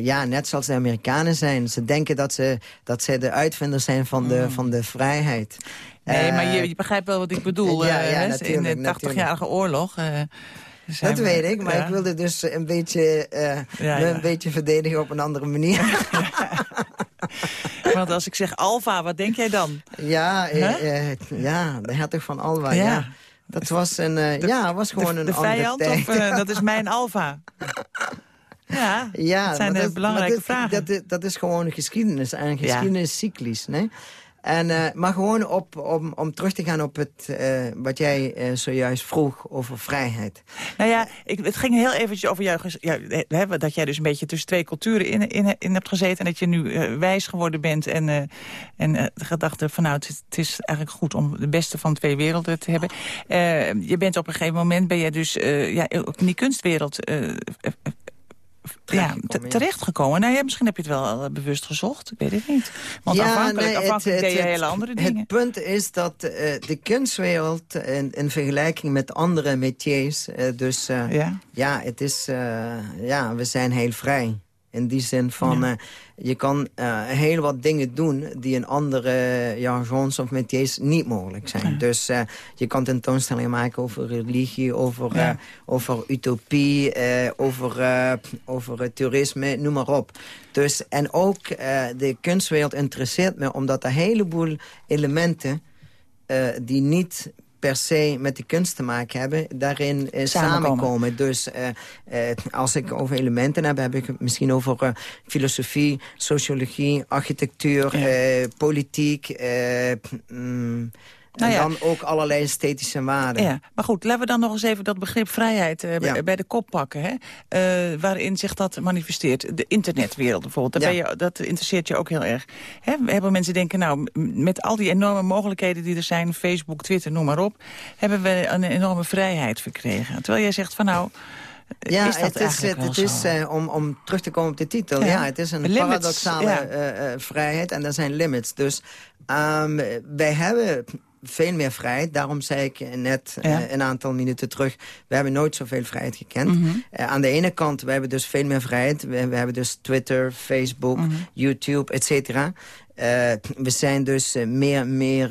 ja, net zoals de Amerikanen zijn. Ze denken dat ze, dat ze de uitvinders zijn van de, van de vrijheid. Nee, maar je, je begrijpt wel wat ik bedoel. ja, in de natuurlijk. 80-jarige oorlog. Zijn Dat we- weet ik, maar ja. ik wilde dus een beetje, eh, Ja, me ja. een beetje verdedigen op een andere manier. Want als ik zeg Alfa, wat denk jij dan? ja, eh, eh, ja, de hertog van Alva, ja. Dat was een, eh, ja, was gewoon de, een de vijand tijd. of dat is mijn Alfa? Ja, Ja, dat zijn de belangrijke dat, vragen. Dat, is- dat is gewoon geschiedenis en geschiedenis cyclisch. Nee? En, eh, maar gewoon op, om, om terug te gaan op het, eh, wat jij eh, zojuist vroeg over vrijheid. Nou ja, ik, het ging heel eventjes over jou, hè, dat jij dus een beetje tussen twee culturen in, in, hebt gezeten... en dat je nu wijs geworden bent en, en de gedachte van... nou, het, is- eigenlijk goed om de beste van twee werelden te hebben. Je bent op een gegeven moment, ben je dus ja, ook in die kunstwereld... eh, eh, eh, ja, Terechtgekomen, te- ja. terechtgekomen. Nou ja, misschien heb je het wel eh, bewust gezocht. Ik weet het niet. Want Ja, afhankelijk, nee, afhankelijk het- deed je het- hele andere dingen. Het punt is dat eh, de kunstwereld in, in vergelijking met andere métiers... eh, dus eh, ja. ja, het is, eh, ja, we zijn heel vrij. In die zin van, eh, je kan uh, heel wat dingen doen... die in andere jargons of métiers niet mogelijk zijn. Dus je kan tentoonstellingen maken over religie, over, over utopie... over, over toerisme, noem maar op. Dus, en ook de kunstwereld interesseert me... omdat er een heleboel elementen... die niet per se met de kunst te maken hebben, daarin uh, samenkomen. Dus uh, uh, als ik over elementen heb, heb ik het misschien over filosofie, sociologie, architectuur, ja. politiek... Mm, nou en dan ook allerlei esthetische waarden. Ja, maar goed, laten we dan nog eens even dat begrip vrijheid uh, bij de kop pakken. Hè? Uh, waarin zich dat manifesteert. De internetwereld bijvoorbeeld. Daar ben je, dat interesseert je ook heel erg. Hè? We hebben mensen denken, nou, met al die enorme mogelijkheden die er zijn... Facebook, Twitter, noem maar op... hebben we een enorme vrijheid verkregen. Terwijl jij zegt van nou... Ja, is dat het is, het, het is uh, om, om terug te komen op de titel. Ja, ja het is een limits, paradoxale ja. uh, vrijheid en er zijn limits. Dus um, wij hebben veel meer vrijheid. Daarom zei ik net uh, een aantal minuten terug... we hebben nooit zoveel vrijheid gekend. Mm -hmm. uh, aan de ene kant, we hebben dus veel meer vrijheid. We, we hebben dus Twitter, Facebook, mm -hmm. YouTube, et cetera. Uh, we zijn dus meer meer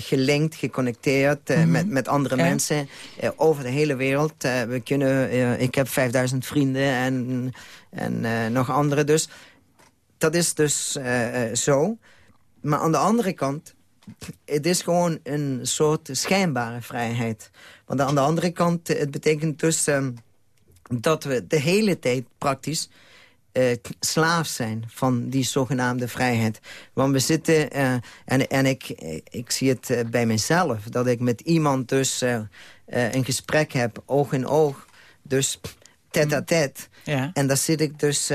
gelinkt, geconnecteerd mm -hmm. met, met andere ja. mensen over de hele wereld. we kunnen, ik heb 5000 vrienden en, en nog andere. Dus dat is dus zo. Maar aan de andere kant het is gewoon een soort schijnbare vrijheid. Want aan de andere kant, het betekent dus uh, dat we de hele tijd praktisch uh, slaaf zijn van die zogenaamde vrijheid. Want we zitten, uh, en, en ik, ik zie het bij mezelf... dat ik met iemand dus een gesprek heb, oog in oog. Dus tête-à-tête. Ja. En daar zit ik dus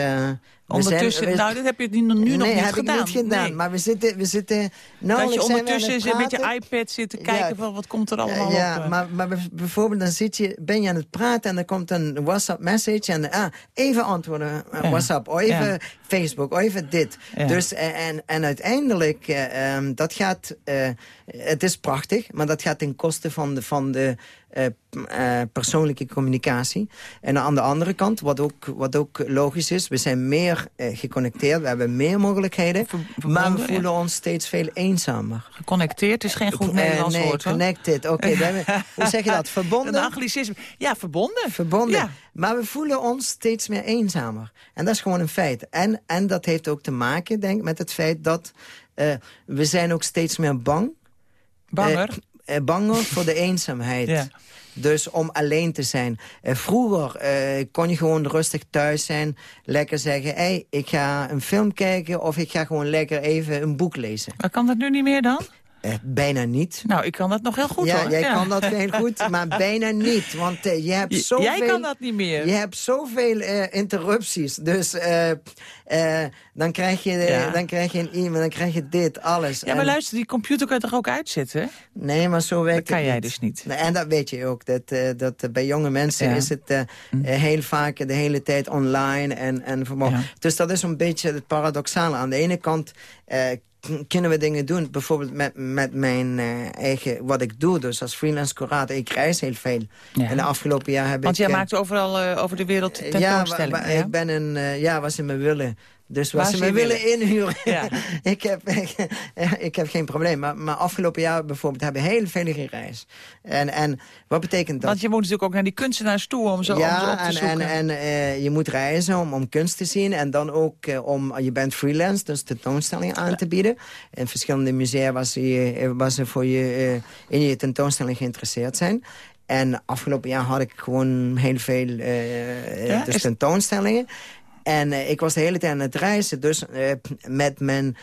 Ondertussen, zijn, nou, dat heb je nu, nu nee, nog niet heb gedaan. Ik niet gedaan. Nee. Maar we zitten... We zitten nou, dat je ondertussen met je iPad zit te kijken ja, van wat komt er allemaal ja, op. Ja, maar, maar bijvoorbeeld dan zit je, ben je aan het praten en dan komt een WhatsApp-message en ah, even antwoorden uh, WhatsApp, of even Facebook, of even dit. Dus, en, en uiteindelijk, uh, um, dat gaat, uh, het is prachtig, maar dat gaat ten koste van de, van de uh, uh, persoonlijke communicatie. En aan de andere kant, wat ook, wat ook logisch is... we zijn meer uh, geconnecteerd, we hebben meer mogelijkheden... Maar we voelen ja. ons steeds veel eenzamer. Geconnecteerd is geen goed Nederlands nee, woord, hoor. connected, oké. Okay, hoe zeg je dat? Verbonden? Een anglicisme. Ja, verbonden. Verbonden. Ja. Maar we voelen ons steeds meer eenzamer. En dat is gewoon een feit. En, en dat heeft ook te maken, denk ik, met het feit dat... we zijn ook steeds meer bang. Banger? Banger voor de eenzaamheid. Ja. Dus om alleen te zijn. Uh, vroeger uh, kon je gewoon rustig thuis zijn. Lekker zeggen, hey, ik ga een film kijken... of ik ga gewoon lekker even een boek lezen. Maar kan dat nu niet meer dan? Uh, bijna niet. Nou, ik kan dat nog heel goed ja, hoor. Jij ja. kan dat heel goed, maar bijna niet. Want uh, je hebt zoveel... Jij kan dat niet meer. Je hebt zoveel uh, interrupties. Dus dan, krijg je, ja. dan krijg je een e-mail, dan krijg je dit, alles. Ja, maar en... luister, die computer kan je toch ook uitzetten? Nee, maar zo werkt dat kan jij niet. dus niet. En dat weet je ook. Dat, dat bij jonge mensen ja. is het hm. heel vaak de hele tijd online. En, en Dus dat is een beetje het paradoxale. Aan de ene kant kunnen we dingen doen. Bijvoorbeeld met, met mijn uh, eigen, wat ik doe. Dus als freelance curator, ik reis heel veel. Ja. En de afgelopen jaar heb Want ik... Want jij uh, maakt overal uh, over de wereld tentoonstellingen. Ja? ik ben een... ja, was in mijn willen. Dus wat ze me willen, willen inhuren. Ja. ik, heb, ik, ik, heb geen probleem. Maar, maar afgelopen jaar bijvoorbeeld hebben we heel veel gereisd. En, en wat betekent dat? Want je moet natuurlijk ook naar die kunstenaars toe om zo, ja, om ze op te en, zoeken. en, en uh, je moet reizen om, om kunst te zien. En dan ook uh, om, je bent freelance, dus tentoonstellingen aan te bieden. In verschillende musea waar ze, waar ze voor je, uh, in je tentoonstelling geïnteresseerd zijn. En afgelopen jaar had ik gewoon heel veel uh, ja, dus tentoonstellingen. En uh, ik was de hele tijd aan het reizen. Dus uh, met mijn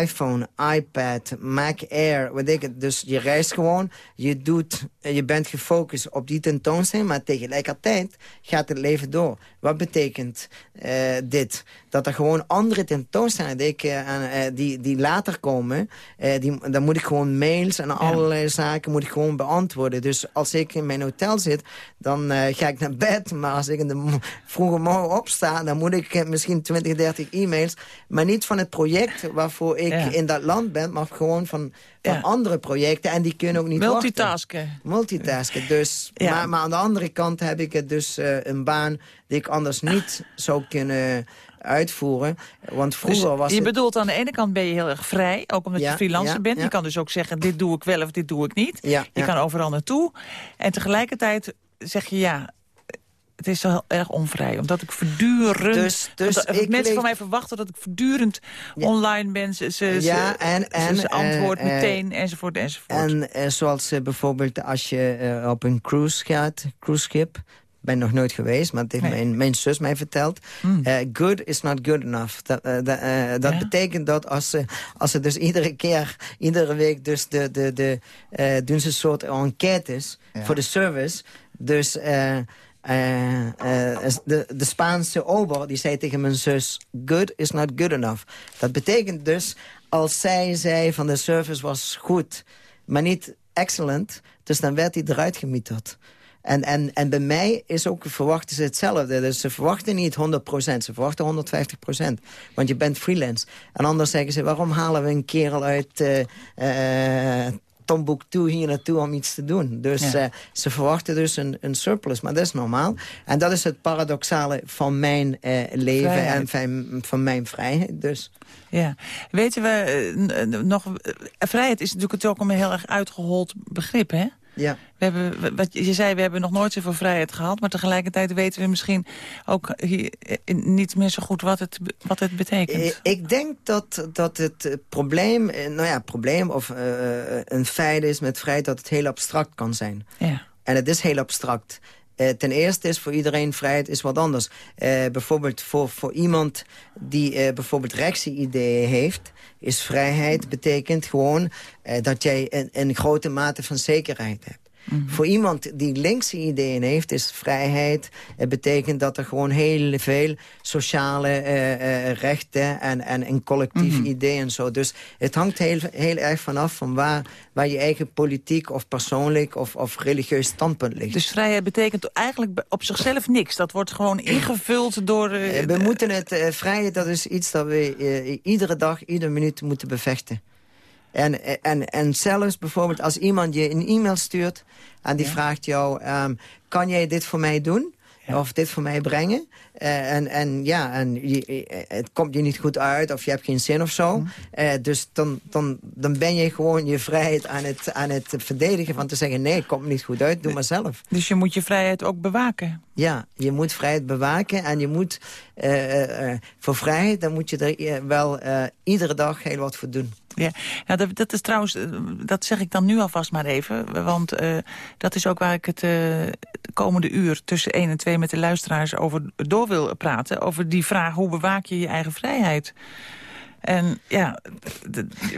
iPhone, iPad, Mac Air, weet ik het. Dus je reist gewoon, je, doet, je bent gefocust op die tentoonstelling... maar tegelijkertijd gaat het leven door. Wat betekent uh, dit? Dat er gewoon andere tentoonstellingen die, ik, uh, die, die later komen... die, dan moet ik gewoon mails en allerlei ja. zaken moet ik gewoon beantwoorden. Dus als ik in mijn hotel zit, dan ga ik naar bed. Maar als ik in de vroege morgen opsta... dan moet ik misschien 20, 30 e-mails... maar niet van het project waarvoor ik Ja. in dat land ben... maar gewoon van, van Ja. andere projecten. En die kunnen ook niet wachten. Multitasken. Multitasken. Dus, Ja. maar, maar aan de andere kant heb ik het dus eh, een baan... die ik anders niet zou kunnen uitvoeren. Want Dus vroeger was je het... bedoelt aan de ene kant ben je heel erg vrij, ook omdat Ja, je freelancer ja, bent. ja. Je kan dus ook zeggen, dit doe ik wel of dit doe ik niet. Ja, je kan overal naartoe. En tegelijkertijd zeg je, ja, het is wel heel erg onvrij. Omdat ik voortdurend... Dus- dus ik mensen leef- van mij verwachten dat ik voortdurend Ja. online ben. Ze, ze, Ja, en- ze- en, ze antwoordt eh, eh, meteen, enzovoort, enzovoort. En eh, zoals bijvoorbeeld als je op een cruise gaat, cruiseschip... ben nog nooit geweest, maar het heeft Nee. mijn, mijn zus mij verteld. Hmm. Good is not good enough. Dat, dat, Ja. betekent dat als ze, als ze dus iedere keer, iedere week... dus de, de, de, doen ze een soort enquêtes voor de service. Dus... eh, eh, eh, de, de Spaanse ober die zei tegen mijn zus... good is not good enough. Dat betekent dus, als zij zei van de service was goed... maar niet excellent, dus dan werd hij eruit gemieterd. En, en, en bij mij is ook, verwachten ze hetzelfde. Dus ze verwachten niet 100%, ze verwachten 150%. Want je bent freelance. En anders zeggen ze, waarom halen we een kerel uit eh Tombouctou hier naartoe om iets te doen? Dus Ja. eh, ze verwachten dus een, een surplus, maar dat is normaal. En dat is het paradoxale van mijn eh, leven Vrijheid. en van, van mijn vrijheid. Dus Ja. Weten we eh, nog... vrijheid is natuurlijk ook een heel erg uitgehold begrip, hè? Ja. We hebben, wat je zei, we hebben nog nooit zoveel vrijheid gehad... maar tegelijkertijd weten we misschien ook hier eh, niet meer zo goed wat het, wat het betekent. Eh, Ik denk dat, dat het eh, probleem, nou ja, probleem of een feit is met vrijheid dat het heel abstract kan zijn. ja. En het is heel abstract. Eh, ten eerste is voor iedereen vrijheid is wat anders. Eh, bijvoorbeeld voor, voor iemand die eh, bijvoorbeeld rechtse ideeën heeft... is vrijheid betekent gewoon dat jij een grote mate van zekerheid hebt. Voor iemand die linkse ideeën heeft, is vrijheid... Het betekent dat er gewoon heel veel sociale eh, eh, rechten... en, en een collectief idee en zo. Dus het hangt heel, heel erg vanaf van waar, waar je eigen politiek... of persoonlijk of, of religieus standpunt ligt. Dus vrijheid betekent eigenlijk op zichzelf niks. Dat wordt gewoon ingevuld door... eh, we moeten het, vrijheid, dat is iets dat we iedere dag, iedere minuut moeten bevechten. En, en, en zelfs bijvoorbeeld als iemand je een e-mail stuurt... en die vraagt jou, ehm, kan jij dit voor mij doen? Of dit voor mij brengen? Eh, en, en ja, en je, het komt je niet goed uit of je hebt geen zin of zo. Eh, dus dan, dan, dan ben je gewoon je vrijheid aan het, aan het verdedigen... van te zeggen, nee, het komt niet goed uit, doe maar zelf. Dus je moet je vrijheid ook bewaken. Ja, je moet vrijheid bewaken en je moet eh, voor vrijheid... dan moet je er wel iedere dag heel wat voor doen. Ja, dat, dat is trouwens, eh, dat zeg ik dan nu alvast maar even. Want eh, dat is ook waar ik het eh, de komende uur tussen 1 en 2 met de luisteraars over door wil praten. Over die vraag, hoe bewaak je je eigen vrijheid? En ja,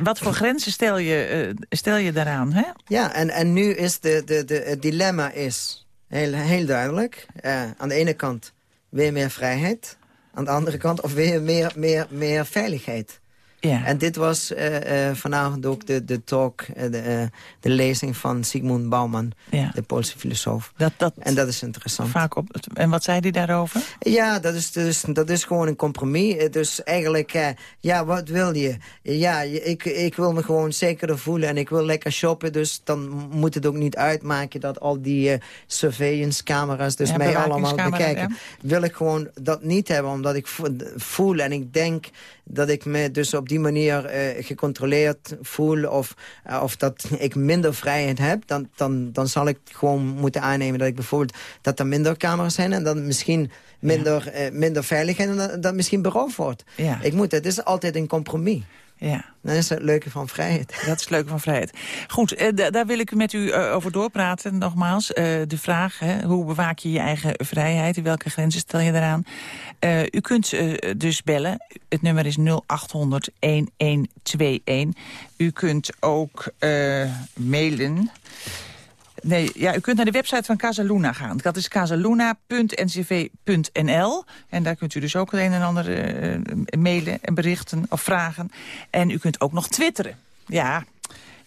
wat voor grenzen stel je, eh, stel je daaraan, hè? Ja, en, en nu is de, de, de, het dilemma is heel, heel duidelijk. Eh, aan de ene kant weer meer vrijheid. Aan de andere kant of weer meer, meer, meer veiligheid. Ja. En dit was eh, vanavond ook de, de talk, eh, de, de lezing van Sigmund Bauman, ja. de Poolse filosoof. Dat, dat En dat is interessant. vaak op. En wat zei hij daarover? Ja, dat is, dus, dat is gewoon een compromis. Dus eigenlijk, ja, wat wil je? Ja, ik, ik wil me gewoon zekerder voelen en ik wil lekker shoppen. Dus dan moet het ook niet uitmaken dat al die surveillance camera's dus Ja, mij allemaal bekijken. Wil ik gewoon dat niet hebben, omdat ik vo- voel en ik denk dat ik me dus op die manier eh, gecontroleerd voel... Of, eh, of dat ik minder vrijheid heb... Dan, dan, dan zal ik gewoon moeten aannemen dat ik bijvoorbeeld... dat er minder camera's zijn en dan misschien minder, eh, minder veiligheid... en dat, dat misschien beroofd wordt. Ja. Ik moet, het is altijd een compromis. Ja. Dat is het leuke van vrijheid. Dat is het leuke van vrijheid. Goed, eh, da- daar wil ik met u eh, over doorpraten. Nogmaals, eh, de vraag, hè, hoe bewaak je je eigen vrijheid? In welke grenzen stel je daaraan? U kunt dus bellen. Het nummer is 0800-1121. U kunt ook mailen. Nee, ja, u kunt naar de website van Casaluna gaan. Dat is casaluna.ncv.nl. En daar kunt u dus ook het een en ander eh, mailen en berichten of vragen. En u kunt ook nog twitteren. Ja,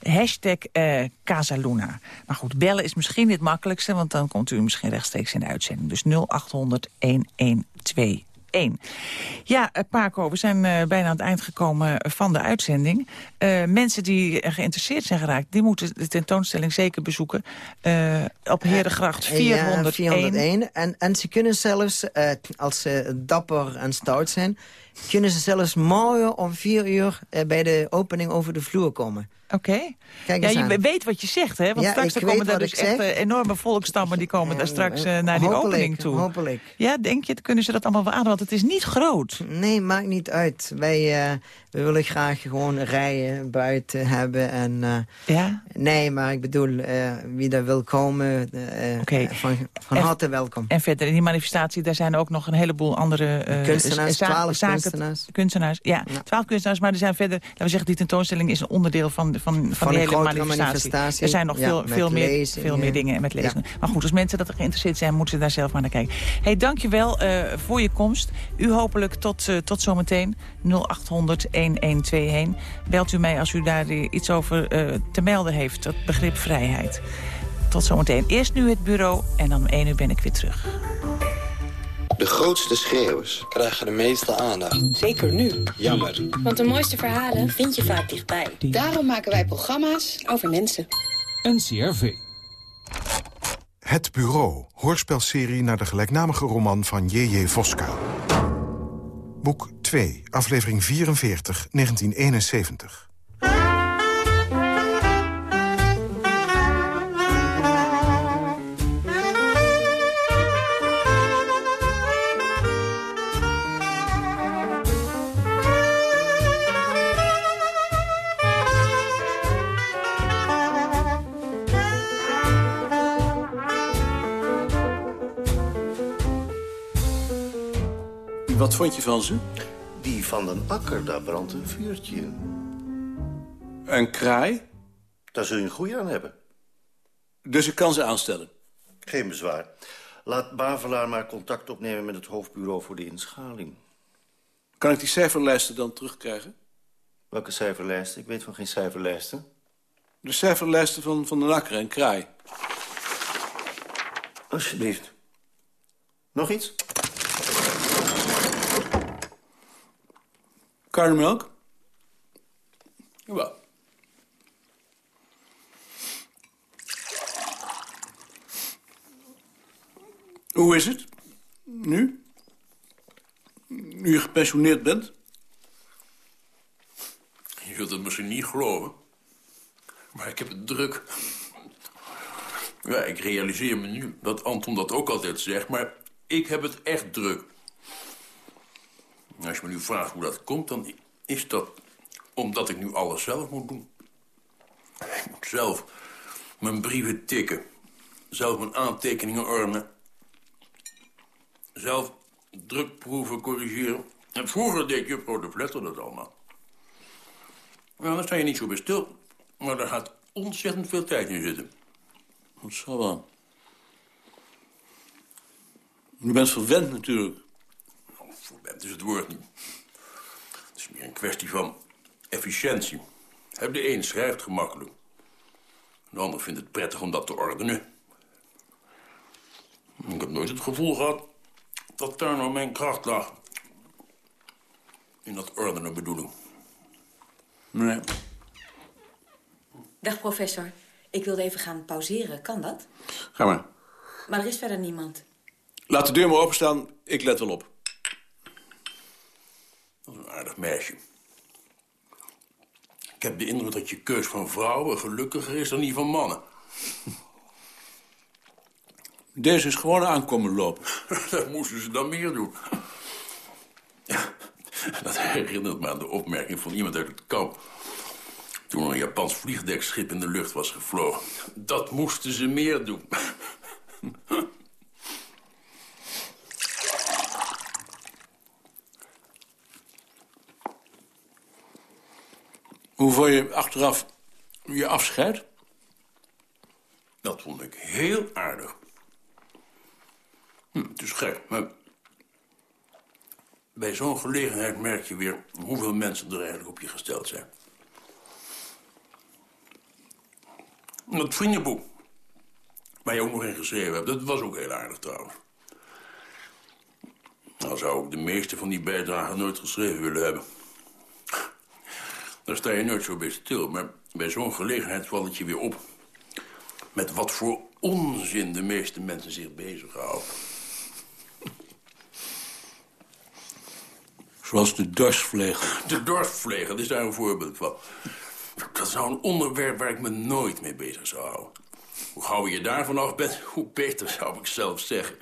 hashtag eh, Casaluna. Maar goed, bellen is misschien het makkelijkste... want dan komt u misschien rechtstreeks in de uitzending. Dus 0800 1121. 1. Ja, uh, Paco, we zijn uh, bijna aan het eind gekomen van de uitzending. Uh, mensen die geïnteresseerd zijn geraakt... die moeten de tentoonstelling zeker bezoeken. op Herengracht 401. Ja, 401. En, en ze kunnen zelfs, als ze dapper en stout zijn... kunnen ze zelfs morgen om 4 uur bij de opening over de vloer komen. Oké. Okay. Ja, je weet wat je zegt, hè? Want straks komen er dus echt uh, enorme volkstammen... die komen daar straks uh, naar die hopelijk, opening toe. Hopelijk. Ja, denk je, kunnen ze dat allemaal wel aan? Want het is niet groot. Nee, maakt niet uit. Wij uh, we willen graag gewoon rijen buiten hebben. En, ja? Nee, maar ik bedoel, wie daar wil komen, okay. van, van en, harte welkom. En verder, in die manifestatie, daar zijn ook nog een heleboel andere... kunstenaars, twaalf kunstenaars. Kunstenaars, ja, twaalf kunstenaars. Maar er zijn verder, laten we zeggen, die tentoonstelling is een onderdeel van, van van, van, die hele manifestatie. manifestatie. Er zijn nog veel, veel, meer, veel meer dingen met lezen. Maar goed, als mensen dat er geïnteresseerd zijn, moeten ze daar zelf maar naar kijken. hey, dankjewel uh, voor je komst. U hopelijk tot, uh, tot zometeen. 0800 1121. Belt u mij als u daar iets over uh, te melden heeft. Dat begrip vrijheid. Tot zometeen. Eerst nu het bureau en dan om 1 uur ben ik weer terug. De grootste schreeuwers krijgen de meeste aandacht. Zeker nu. Jammer. Want de mooiste verhalen vind je vaak dichtbij. Daarom maken wij programma's over mensen. NCRV. Het Bureau, hoorspelserie naar de gelijknamige roman van J.J. Voska. Boek 2, aflevering 44, 1971. Wat vond je van ze? Die van den akker, daar brandt een vuurtje in. Een kraai? Daar zul je een goeie aan hebben. Dus ik kan ze aanstellen? Geen bezwaar. Laat Bavelaar maar contact opnemen met het hoofdbureau voor de inschaling. Kan ik die cijferlijsten dan terugkrijgen? Welke cijferlijsten? Ik weet van geen cijferlijsten. De cijferlijsten van, van den akker en kraai. Alsjeblieft. Nog iets? Karnemelk? Jawel. Hoe is het? Nu? Nu je gepensioneerd bent? Je zult het misschien niet geloven. Maar ik heb het druk. Ja, ik realiseer me nu dat Anton dat ook altijd zegt, maar ik heb het echt druk. Als je me nu vraagt hoe dat komt, dan is dat omdat ik nu alles zelf moet doen. Ik moet zelf mijn brieven tikken. Zelf mijn aantekeningen ordenen. Zelf drukproeven corrigeren. En vroeger deed juffrouw de Vletter dat allemaal. Nou, daar sta je niet zo bij stil. Maar daar gaat ontzettend veel tijd in zitten. Dat zal wel. Je bent verwend natuurlijk. Dat is het woord niet. Het is meer een kwestie van efficiëntie. De een schrijft gemakkelijk. De ander vindt het prettig om dat te ordenen. Ik heb nooit het gevoel gehad dat daar nou mijn kracht lag. In dat ordenen bedoeling. Nee. Dag, professor. Ik wilde even gaan pauzeren. Kan dat? Ga maar. Maar er is verder niemand. Laat de deur maar openstaan. Ik let wel op. Dat is een aardig meisje. Ik heb de indruk dat je keus van vrouwen gelukkiger is dan die van mannen. Deze is gewoon aankomen lopen. dat moesten ze dan meer doen. Dat herinnert me aan de opmerking van iemand uit het kamp. Toen een Japans vliegdekschip in de lucht was gevlogen. Dat moesten ze meer doen. Hoe vond je achteraf je afscheid? Dat vond ik heel aardig. Hm, het is gek, maar... Bij zo'n gelegenheid merk je weer hoeveel mensen er eigenlijk op je gesteld zijn. Dat vriendenboek, waar je ook nog in geschreven hebt, dat was ook heel aardig trouwens. Dan zou ik de meeste van die bijdragen nooit geschreven willen hebben. Daar sta je nooit zo bij stil, maar bij zo'n gelegenheid valt het je weer op... met wat voor onzin de meeste mensen zich bezighouden. Zoals de dorsvlegel. De dorsvlegel is daar een voorbeeld van. Dat is nou een onderwerp waar ik me nooit mee bezig zou houden. Hoe gauw je daarvan af bent, hoe beter zou ik zelf zeggen.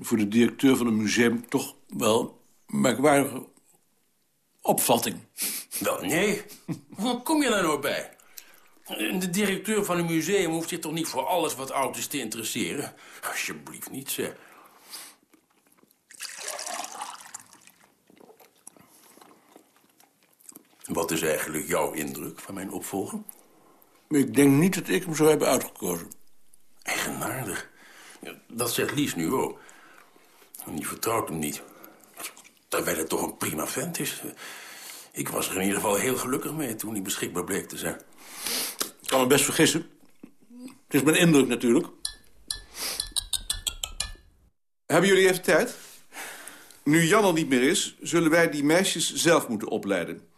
Voor de directeur van een museum toch wel merkwaardige opvatting. Wel, nee. Hoe kom je daar nou bij? De directeur van een museum hoeft zich toch niet voor alles wat oud is te interesseren? Alsjeblieft niet, zeg. Wat is eigenlijk jouw indruk van mijn opvolger? Ik denk niet dat ik hem zou hebben uitgekozen. Eigenaardig. Ja, dat zegt Lies nu ook. En die vertrouwt hem niet. Terwijl het toch een prima vent is. Ik was er in ieder geval heel gelukkig mee toen hij beschikbaar bleek te zijn. Ik kan me best vergissen. Het is mijn indruk natuurlijk. Hebben jullie even tijd? Nu Jan er niet meer is, zullen wij die meisjes zelf moeten opleiden.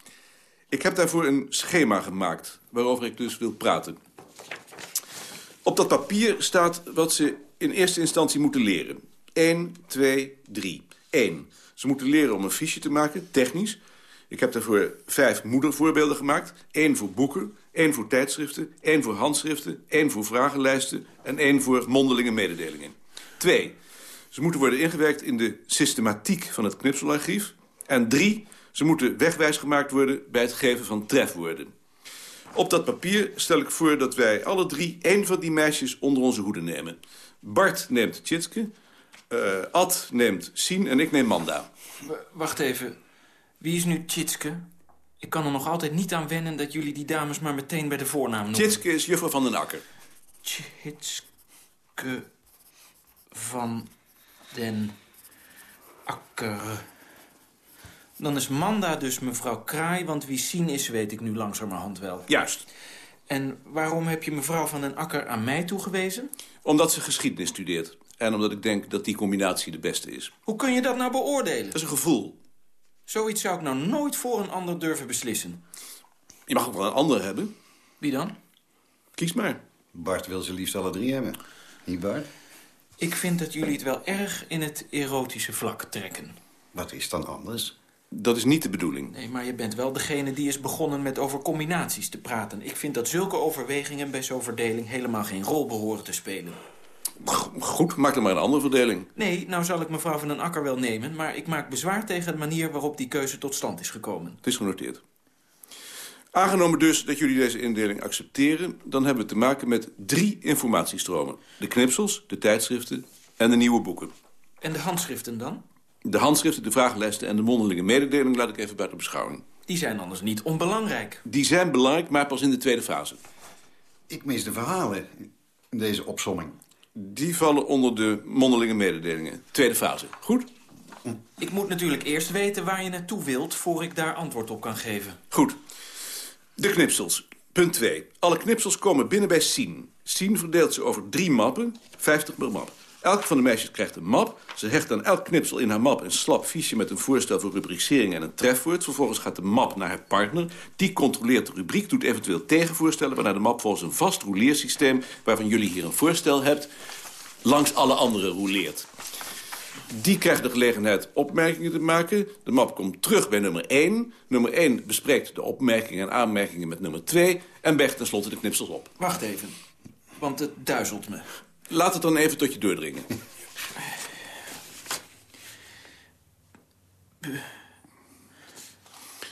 Ik heb daarvoor een schema gemaakt, waarover ik dus wil praten. Op dat papier staat wat ze in eerste instantie moeten leren. 1, 2, 3. 1. Ze moeten leren om een fiche te maken, technisch. Ik heb daarvoor vijf moedervoorbeelden gemaakt. één voor boeken, één voor tijdschriften, één voor handschriften... één voor vragenlijsten en één voor mondelinge mededelingen. 2. Ze moeten worden ingewerkt in de systematiek van het knipselarchief. En 3. Ze moeten wegwijs gemaakt worden bij het geven van trefwoorden. Op dat papier stel ik voor dat wij alle drie één van die meisjes onder onze hoede nemen. Bart neemt Tjitske, uh, Ad neemt Sien en ik neem Manda. W wacht even. Wie is nu Tjitske? Ik kan er nog altijd niet aan wennen dat jullie die dames maar meteen bij de voornaam noemen. Tjitske is juffrouw van den Akker. Tjitske van den Akker. Dan is Manda dus mevrouw Kraai, want wie Sien is, weet ik nu langzamerhand wel. Juist. En waarom heb je mevrouw van den Akker aan mij toegewezen? Omdat ze geschiedenis studeert. En omdat ik denk dat die combinatie de beste is. Hoe kun je dat nou beoordelen? Dat is een gevoel. Zoiets zou ik nou nooit voor een ander durven beslissen. Je mag ook wel een ander hebben. Wie dan? Kies maar. Bart wil ze liefst alle drie hebben. Niet Bart? Ik vind dat jullie het wel erg in het erotische vlak trekken. Wat is dan anders? Dat is niet de bedoeling. Nee, maar je bent wel degene die is begonnen met over combinaties te praten. Ik vind dat zulke overwegingen bij zo'n verdeling helemaal geen rol behoren te spelen. Goed, maak dan maar een andere verdeling. Nee, nou zal ik mevrouw van den Akker wel nemen... maar ik maak bezwaar tegen de manier waarop die keuze tot stand is gekomen. Het is genoteerd. Aangenomen dus dat jullie deze indeling accepteren... dan hebben we te maken met drie informatiestromen. De knipsels, de tijdschriften en de nieuwe boeken. En de handschriften dan? De handschriften, de vragenlijsten en de mondelinge mededeling... laat ik even buiten beschouwing. Die zijn anders niet onbelangrijk. Die zijn belangrijk, maar pas in de tweede fase. Ik mis de verhalen in deze opsomming. Die vallen onder de mondelinge mededelingen. Tweede fase. Goed? Ik moet natuurlijk eerst weten waar je naartoe wilt... voor ik daar antwoord op kan geven. Goed. De knipsels. Punt 2. Alle knipsels komen binnen bij Sien. Sien verdeelt ze over drie mappen, 50 per map. Elk van de meisjes krijgt een map. Ze hecht aan elk knipsel in haar map een slap fiche met een voorstel voor rubricering en een trefwoord. Vervolgens gaat de map naar haar partner. Die controleert de rubriek, doet eventueel tegenvoorstellen... waarna de map volgens een vast rouleersysteem... waarvan jullie hier een voorstel hebt, langs alle andere rouleert. Die krijgt de gelegenheid opmerkingen te maken. De map komt terug bij nummer 1. Nummer 1 bespreekt de opmerkingen en aanmerkingen met nummer 2... en bergt tenslotte de knipsels op. Wacht even, want het duizelt me. Laat het dan even tot je doordringen.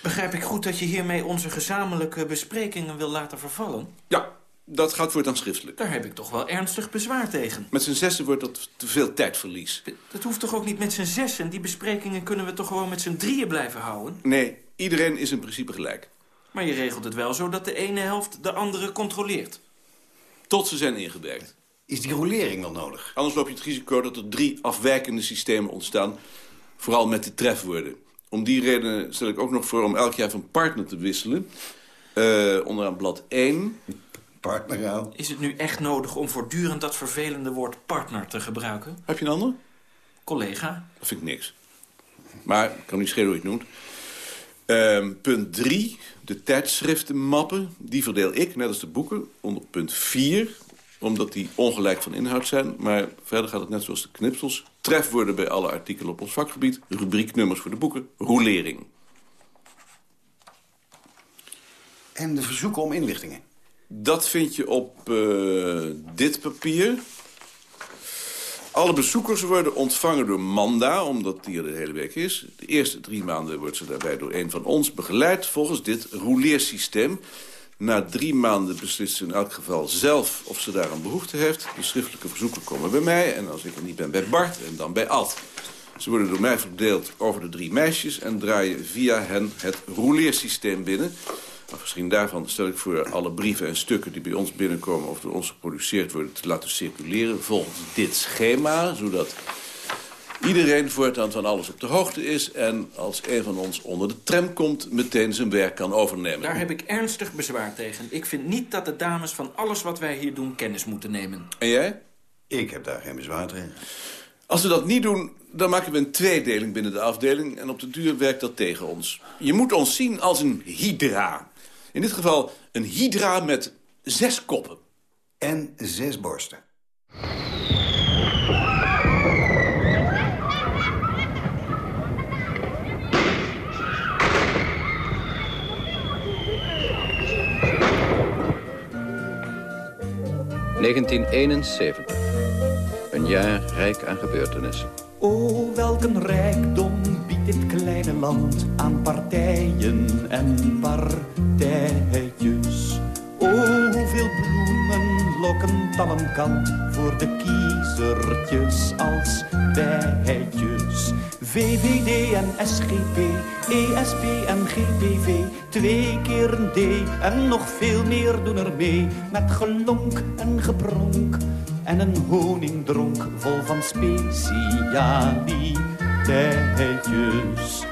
Begrijp ik goed dat je hiermee onze gezamenlijke besprekingen wil laten vervallen? Ja, dat gaat voortaan schriftelijk. Daar heb ik toch wel ernstig bezwaar tegen. Met z'n zessen wordt dat te veel tijdverlies. Dat hoeft toch ook niet met z'n zessen? Die besprekingen kunnen we toch gewoon met z'n drieën blijven houden? Nee, iedereen is in principe gelijk. Maar je regelt het wel zo dat de ene helft de andere controleert. Tot ze zijn ingewerkt. Is die rolering dan nodig? Anders loop je het risico dat er drie afwijkende systemen ontstaan. Vooral met de trefwoorden. Om die reden stel ik ook nog voor om elk jaar van partner te wisselen. Uh, onderaan blad 1. Partner, Is het nu echt nodig om voortdurend dat vervelende woord partner te gebruiken? Heb je een ander? collega. Dat vind ik niks. Maar ik kan niet schelen hoe je het noemt. Ehm, punt 3, de tijdschriftenmappen. Die verdeel ik, net als de boeken, onder punt 4. Omdat die ongelijk van inhoud zijn. Maar verder gaat het net zoals de knipsels. Trefwoorden bij alle artikelen op ons vakgebied. Rubrieknummers voor de boeken. Roulering. En de verzoeken om inlichtingen? Dat vind je op eh, dit papier. Alle bezoekers worden ontvangen door Manda, omdat die er de hele week is. De eerste drie maanden wordt ze daarbij door een van ons begeleid... volgens dit rouleersysteem. Na drie maanden beslist ze in elk geval zelf of ze daar een behoefte heeft. De schriftelijke verzoeken komen bij mij en als ik er niet ben bij Bart en dan bij Ad. Ze worden door mij verdeeld over de drie meisjes... en draaien via hen het rouleersysteem binnen... Afgezien daarvan stel ik voor alle brieven en stukken die bij ons binnenkomen... of door ons geproduceerd worden te laten circuleren volgens dit schema... zodat iedereen voortaan van alles op de hoogte is... en als een van ons onder de tram komt, meteen zijn werk kan overnemen. Daar heb ik ernstig bezwaar tegen. Ik vind niet dat de dames van alles wat wij hier doen kennis moeten nemen. En jij? Ik heb daar geen bezwaar tegen. Als we dat niet doen, dan maken we een tweedeling binnen de afdeling... en op de duur werkt dat tegen ons. Je moet ons zien als een hydra. In dit geval een hydra met zes koppen. En zes borsten. ...1971. Een jaar rijk aan gebeurtenissen. O, welk een rijkdom biedt dit kleine land aan partijen en partijtjes. O, hoeveel bloemen lokken talmkant voor de kiezertjes als bijtjes. VVD en SGP, ESP en GPV, twee keer een D en nog veel meer doen er mee. Met gelonk en gepronk en een honingdronk vol van specialiteit,jes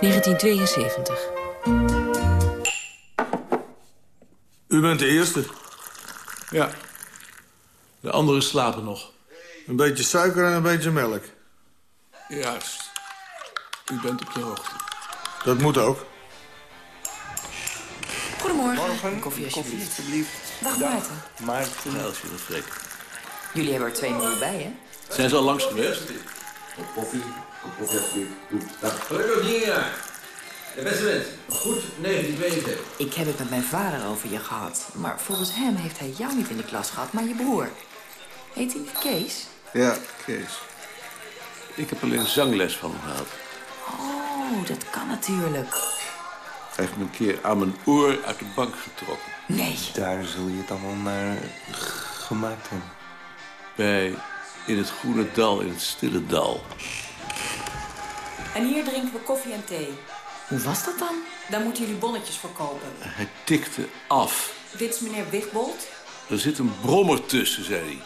1972. U bent de eerste. Ja. De anderen slapen nog. Een beetje suiker en een beetje melk. Juist. U bent op de hoogte. Dat moet ook. Goedemorgen. Koffie alsjeblieft. Dag Maarten. Maarten. Elsje, dat Freek. Jullie hebben er twee nieuwe bij, hè? Zijn ze al langs geweest? Koffie. Koffie alsjeblieft. Dag. Gelukkig nieuwjaar. De beste wens. Goed 1972. Ik heb het met mijn vader over je gehad. Maar volgens hem heeft hij jou niet in de klas gehad, maar je broer. Heet hij Kees? Ja, Kees. Ik heb alleen zangles van hem gehad. Oh, dat kan natuurlijk. Hij heeft me een keer aan mijn oor uit de bank getrokken. Nee. Daar zul je het allemaal naar gemaakt hebben. Bij In het Groene Dal, in het Stille Dal. En hier drinken we koffie en thee. Hoe was dat dan? Daar moeten jullie bonnetjes voor kopen. Hij tikte af. Dit is meneer Wigbold. Er zit een brommer tussen, zei hij.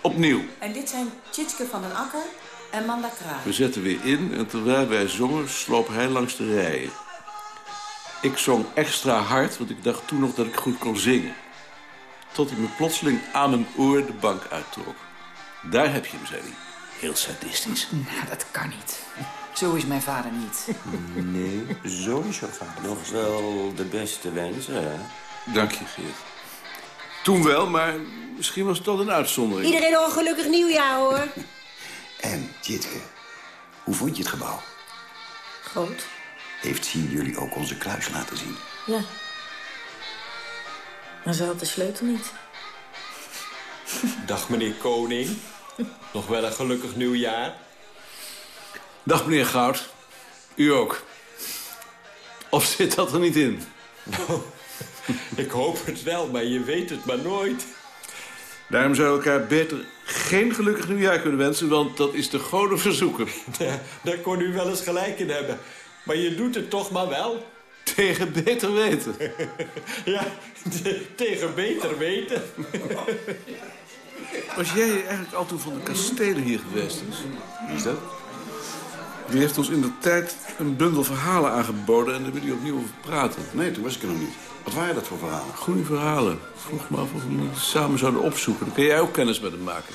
Opnieuw. En dit zijn Tjitske van den Akker en Manda Kraai. We zetten weer in en terwijl wij zongen sloop hij langs de rijen. Ik zong extra hard, want ik dacht toen nog dat ik goed kon zingen. Tot hij me plotseling aan mijn oor de bank uittrok. Daar heb je hem, zei hij. Heel sadistisch. Nou, dat kan niet. Zo is mijn vader niet. Nee, zo is jouw vader. Nog wel de beste wensen, hè? Dank je, Geert. Toen wel, maar misschien was het toch een uitzondering. Iedereen nog een gelukkig nieuwjaar, hoor. En, Jitke, hoe vond je het gebouw? Groot. Heeft zien jullie ook onze kluis laten zien? Ja. Maar ze had de sleutel niet. Dag, meneer Koning. Nog wel een gelukkig nieuwjaar. Dag, meneer Goud. U ook. Of zit dat er niet in? Ik hoop het wel, maar je weet het maar nooit. Daarom zou elkaar beter geen gelukkig nieuwjaar kunnen wensen... want dat is de gode verzoeken. Daar kon u wel eens gelijk in hebben. Maar je doet het toch maar wel. Tegen beter weten. ja, tegen beter weten. Was jij eigenlijk al toen van de kastelen hier geweest is? Wie is dat? Die heeft ons in de tijd een bundel verhalen aangeboden... en daar wil hij opnieuw over praten. Nee, toen was ik er nog niet. Wat waren dat voor verhalen? Goeie verhalen. Vroeg me af of we samen zouden opzoeken. Dan kun jij ook kennis met hem maken.